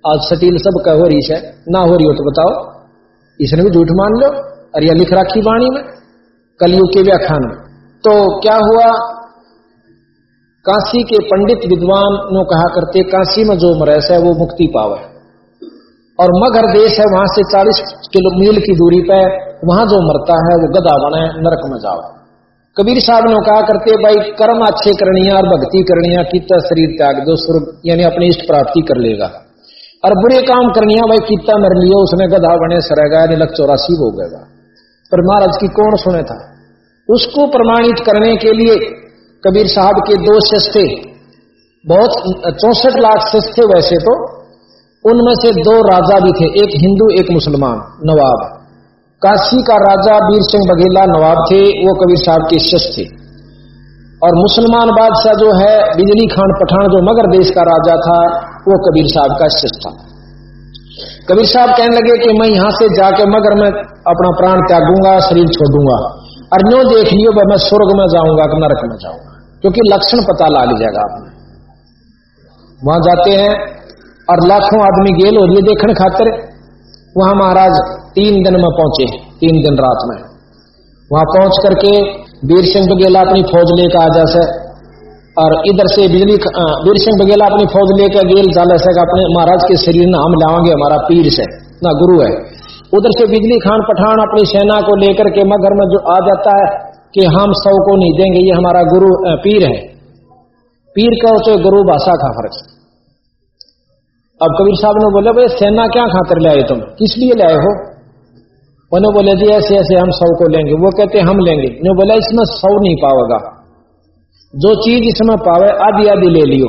आज सटील सब का हो रही है, ना हो रही हो तो बताओ। इसने भी झूठ मान लो, और यह लिख रखी वाणी में, कलयुग के व्याख्यान में। तो क्या हुआ? काशी के पंडित विद्वान नो कहा करते, काशी में जो मरस है, वो मुक्ति पावे। और मगर देश है, वहाँ से 40 किलो मील की दूरी पर वहाँ जो मरता है, वो गदा बने नरक में जाओ। कबीर साहब ने कहा करते, भाई, कर्म अच्छे करनिया और भक्ति करनिया कितना शरीर त्याग दो, स्वर्ग, यानी अपनी इष्ट प्राप्ति कर लेगा। और बुरे काम करनिया भाई कितना मर लियो उसने गधा बने सरेगा लग चौरासी हो गएगा पर महाराज की कौन सुने था? उसको प्रमाणित करने के लिए कबीर साहब के दो शिष्य थे। बहुत चौसठ लाख शिष्य थे वैसे तो। उनमें से दो राजा भी थे, एक हिंदू, एक मुसलमान, नवाब। काशी का राजा वीर सिंह बघेला नवाब थे, वो कबीर साहब के शिष्य थे। और मुसलमान बादशाह जो है, बिजली खान पठान जो मगर देश का राजा था वो कबीर साहब का शिष्य था कबीर साहब कहने लगे कि मैं यहाँ से जाके मगर मैं अपना प्राण त्यागूँगा, शरीर छोड़ूँगा। और न्यो देख लियो मैं स्वर्ग में जाऊँगा, कि नरक में जाऊँगा। क्योंकि लक्षण पता ला लीजिएगा आपने। वहाँ जाते हैं और लाखों आदमी गेल और ये देखने खातिर वहाँ महाराज तीन दिन में पहुँचे, तीन दिन रात में। वहाँ पहुँच करके वीर सिंह बघेला अपनी फौज लेकर आ जैसे और इधर से बिजली वीर सिंह बघेला अपनी फौज लेकर गेल, जाले से अपने महाराज के शरीर में हम लाओगे हमारा पीर से। ना, गुरु है। उधर से बिजली खान पठान अपनी सेना को लेकर के मगर में जो आ जाता है कि हम सौ को नहीं देंगे, ये हमारा गुरु पीर है। पीर का तो गुरु भाषा का फ़र्क अब कबीर साहब ने बोले, भाई, सेना क्या खातर ले आए तुम? किस लिए ले आए हो? उन्हें बोले, जी ऐसे ऐसे हम सौ को लेंगे। वो कहते, हम लेंगे। ने बोला, इसमें सौ नहीं पाओगा। जो चीज़ इसमें पावे आदि आदि ले लियो।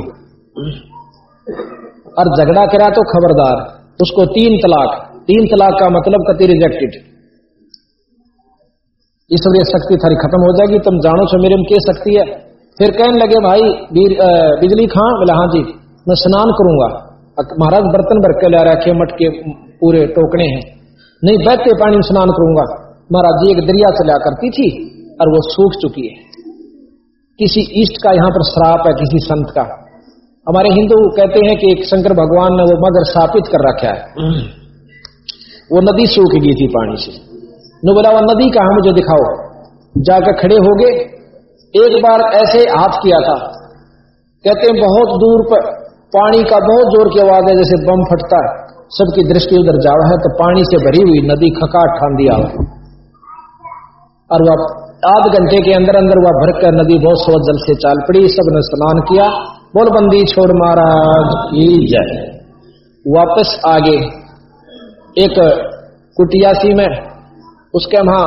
और झगड़ा करा तो खबरदार, उसको तीन तलाक। तीन तलाक का मतलब कति रिजेक्टेड इसलिए शक्ति थारी खत्म हो जाएगी, तुम जानो छो मेरे में क्या शक्ति है। फिर कहने लगे, भाई बिजली खां? बोले हाँ जी, मैं स्नान करूँगा। महाराज बर्तन भर के ला रखे मटके पूरे टोकने हैं। नहीं बहते पानी में स्नान करूँगा। महाराज जी, एक दरिया चला करती थी और वो सूख चुकी है। किसी इष्ट का यहाँ पर श्राप है, किसी संत का। हमारे हिंदू कहते हैं कि एक शंकर भगवान ने वो मगर स्थापित कर रखा है। वो नदी सूख गई थी पानी से। नो बोला, वो नदी कहा मुझे दिखाओ। जाकर खड़े हो गए। एक बार ऐसे हाथ किया था। कहते हैं, बहुत दूर पर पानी का बहुत ज़ोर की आवाज़ है, जैसे बम फटता है। सबकी दृष्टि उधर जावा है। तो पानी से भरी हुई नदी खकाट ठान दिया और वह आध घंटे के अंदर अंदर वह भरकर नदी बहुत सौ जल से चाल पड़ी, सबने स्नान किया। बोलबंदी छोड़ महाराज, की जय। वापस आगे एक कुटिया सी में उसके वहाँ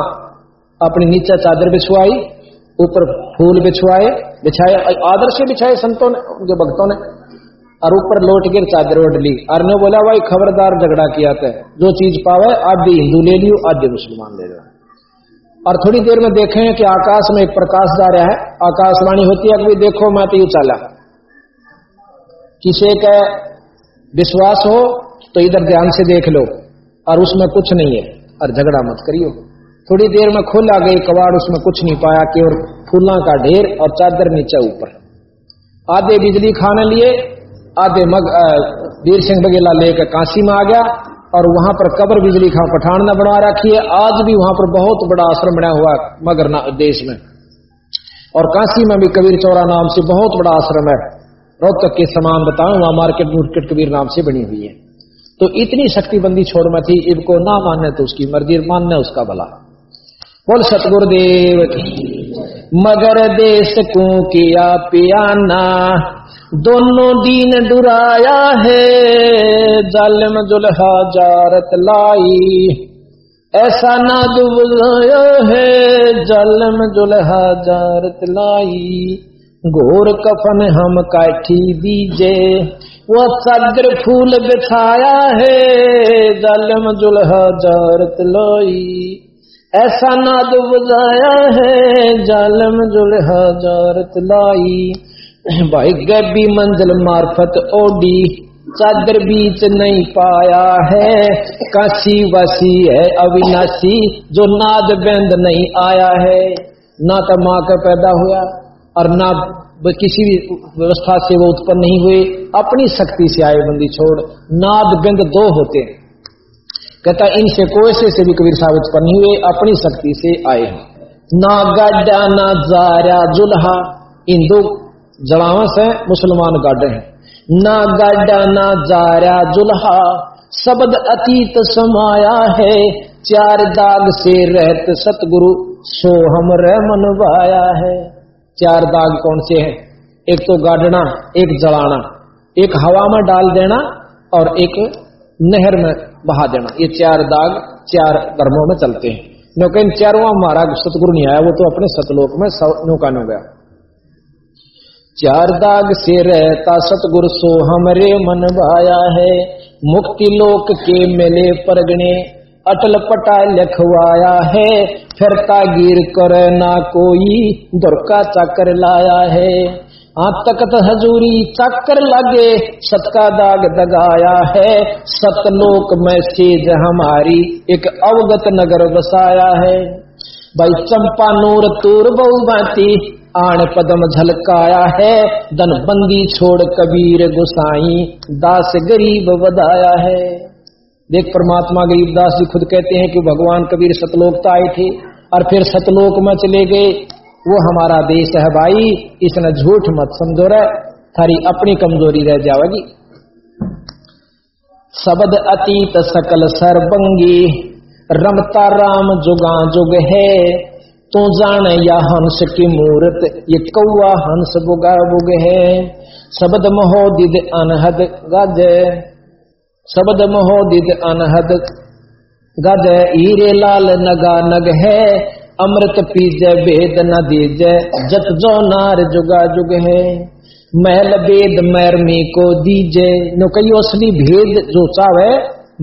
अपनी नीचे चादर बिछवाई ऊपर फूल बिछवाए बिछाए, आदर से बिछाए संतों ने, उनके भक्तों ने, और ऊपर लौट गिर चादर ओढ़ ली। और ने बोला, भाई, खबरदार झगड़ा किया था जो चीज़ पावे, आधी हिंदू ले लियो, आधी मुसलमान ले लो। और थोड़ी देर में देखें कि आकाश में एक प्रकाश जा रहा है। आकाशवाणी होती है कि देखो मैं तो यू चला। किसी का विश्वास हो तो इधर ध्यान से देख लो और उसमें कुछ नहीं है। और झगड़ा मत करियो। थोड़ी देर में खोला गई कबाड़, उसमें कुछ नहीं पाया केवल फूलों का ढेर और चादर नीचे ऊपर। आधे बिजली खाने लिए, आधे मग वीर सिंह बघेला लेकर काशी में आ गया। और वहाँ पर कबर बिजली खा पठान ने बनवा रखी है। आज भी वहाँ पर बहुत बड़ा आश्रम बना हुआ मगर देश में। और काशी में भी कबीर चौरा नाम से बहुत बड़ा आश्रम है। रोहतक के समान बताऊँ, वहाँ मार्केट मुर्केट कबीर नाम से बनी हुई है। तो इतनी शक्तिबंदी छोड़ में थी इनको ना मानने तो उसकी मर्ज़ी, मानने उसका भला। बोल, सतगुरुदेव की, मगर देश को किया पियाना। दोनों दीन डुराया है। जालिम जुल्हा जारत लाई। ऐसा ना दुबलाया है, जालिम जुल्हा जारत लाई। घोर कफन हम काठी दीजे, वो सदर फूल बिछाया है, जालिम जुल्हा जारत लाई। ऐसा नाद बजाया है, जालम जुल्हा जारत लाई। भाई, गैबी मंजिल मार्फत ओडी, चादर बीच नहीं पाया है। काशी वासी है अविनाशी, जो नाद बेंद नहीं आया है। ना तो माँ का पैदा हुआ और ना किसी भी व्यवस्था से वो उत्पन्न नहीं हुए। अपनी शक्ति से आए बंदी छोड़, नाद बिंद दो होते कहता, इनसे कोसे से भी कबीर साहब उत्पन्न नहीं हुए, अपनी शक्ति से आए ना गाडा ना जारा, जुल्हा, इन दो जड़ावस है मुसलमान गाडे हैं। ना गाडा ना जारा जुल्हा शब्द अतीत समाया है। चार दाग से रहत सतगुरु, सो हम मनवाया है। चार दाग कौन से हैं? एक तो गाडना एक जलाना। एक हवा में डाल देना और एक नहर में बहा देना। ये चार दाग चार धर्मों में चलते हैं। नौका इन चारों हमारा सतगुरु नहीं आया, वो तो अपने सतलोक में नौका नो गया चार दाग से रहता सतगुरु सो हमरे मन भाया है। मुक्ति लोक के मेले परगने, अटल पटा लिखवाया है। फिरता गिर कर ना कोई दुर्का चाकर लाया है। हाँ तकत हजूरी चक्कर लगे सत का दाग दगाया है। सतलोक में सेज हमारी एक अवगत नगर बसाया है। भाई चंपा नूर तूर बहु बाती आण पदम झलकाया है धन बंदी छोड़ कबीर गुसाई, दास गरीब बदाया है। देख परमात्मा गरीब दास जी खुद कहते हैं कि भगवान कबीर सतलोक आए थे, और फिर सतलोक में चले गए। वो हमारा देश है भाई, इसने झूठ मत समझो रहे थारी अपनी कमज़ोरी रह जाएगी। शब्द अतीत सकल सरबंगी रमता राम जुगा जुग है। तो जान या हंस की मूर्त ये कौआ हंस बुगा बुग है। शब्द महोदिद अनहद गज शब्द महोदिद अनहद गज हीरे लाल नगा नग है, अमृत पीजे वेद न दीजे। जत जो नार जुगा जुग है, महल वेद मैरमी को दीजे। कई असली भेद जो चावे,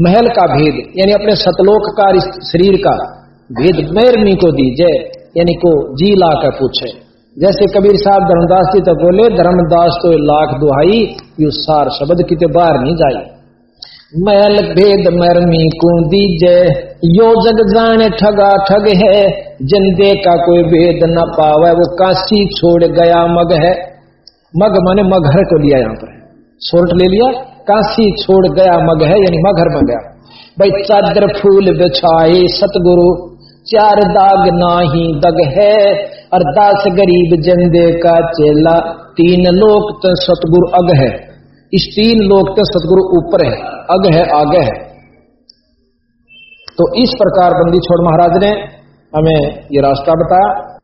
महल का भेद, यानी अपने सतलोक का, शरीर का भेद मैरमी को दीजे। यानी को जी ला कर पूछे। जैसे कबीर साहब धर्मदास जी तो बोले, धर्मदास तो लाख दुहाई, यू सार शब्द किते बाहर नहीं जाई मैल भेद मरमी को दीजे, यो जग जाने ठगा ठग है। जिंदे का कोई भेद न पावे, वो काशी छोड़ गया मग है। मग माने मगहर को लिया यहाँ पर। सोल्ट ले लिया, काशी छोड़ गया मग है, यानी मगहर में गया। भाई चादर फूल बिछाए, सतगुरु चार दाग ना ही दग है। अरदास गरीब जंदे का चेला। तीन लोक तो सतगुरु अग है। इस तीन लोक तो सतगुरु ऊपर है। अग है, आगे है। तो इस प्रकार बंदी छोड़ महाराज ने हमें ये रास्ता बताया।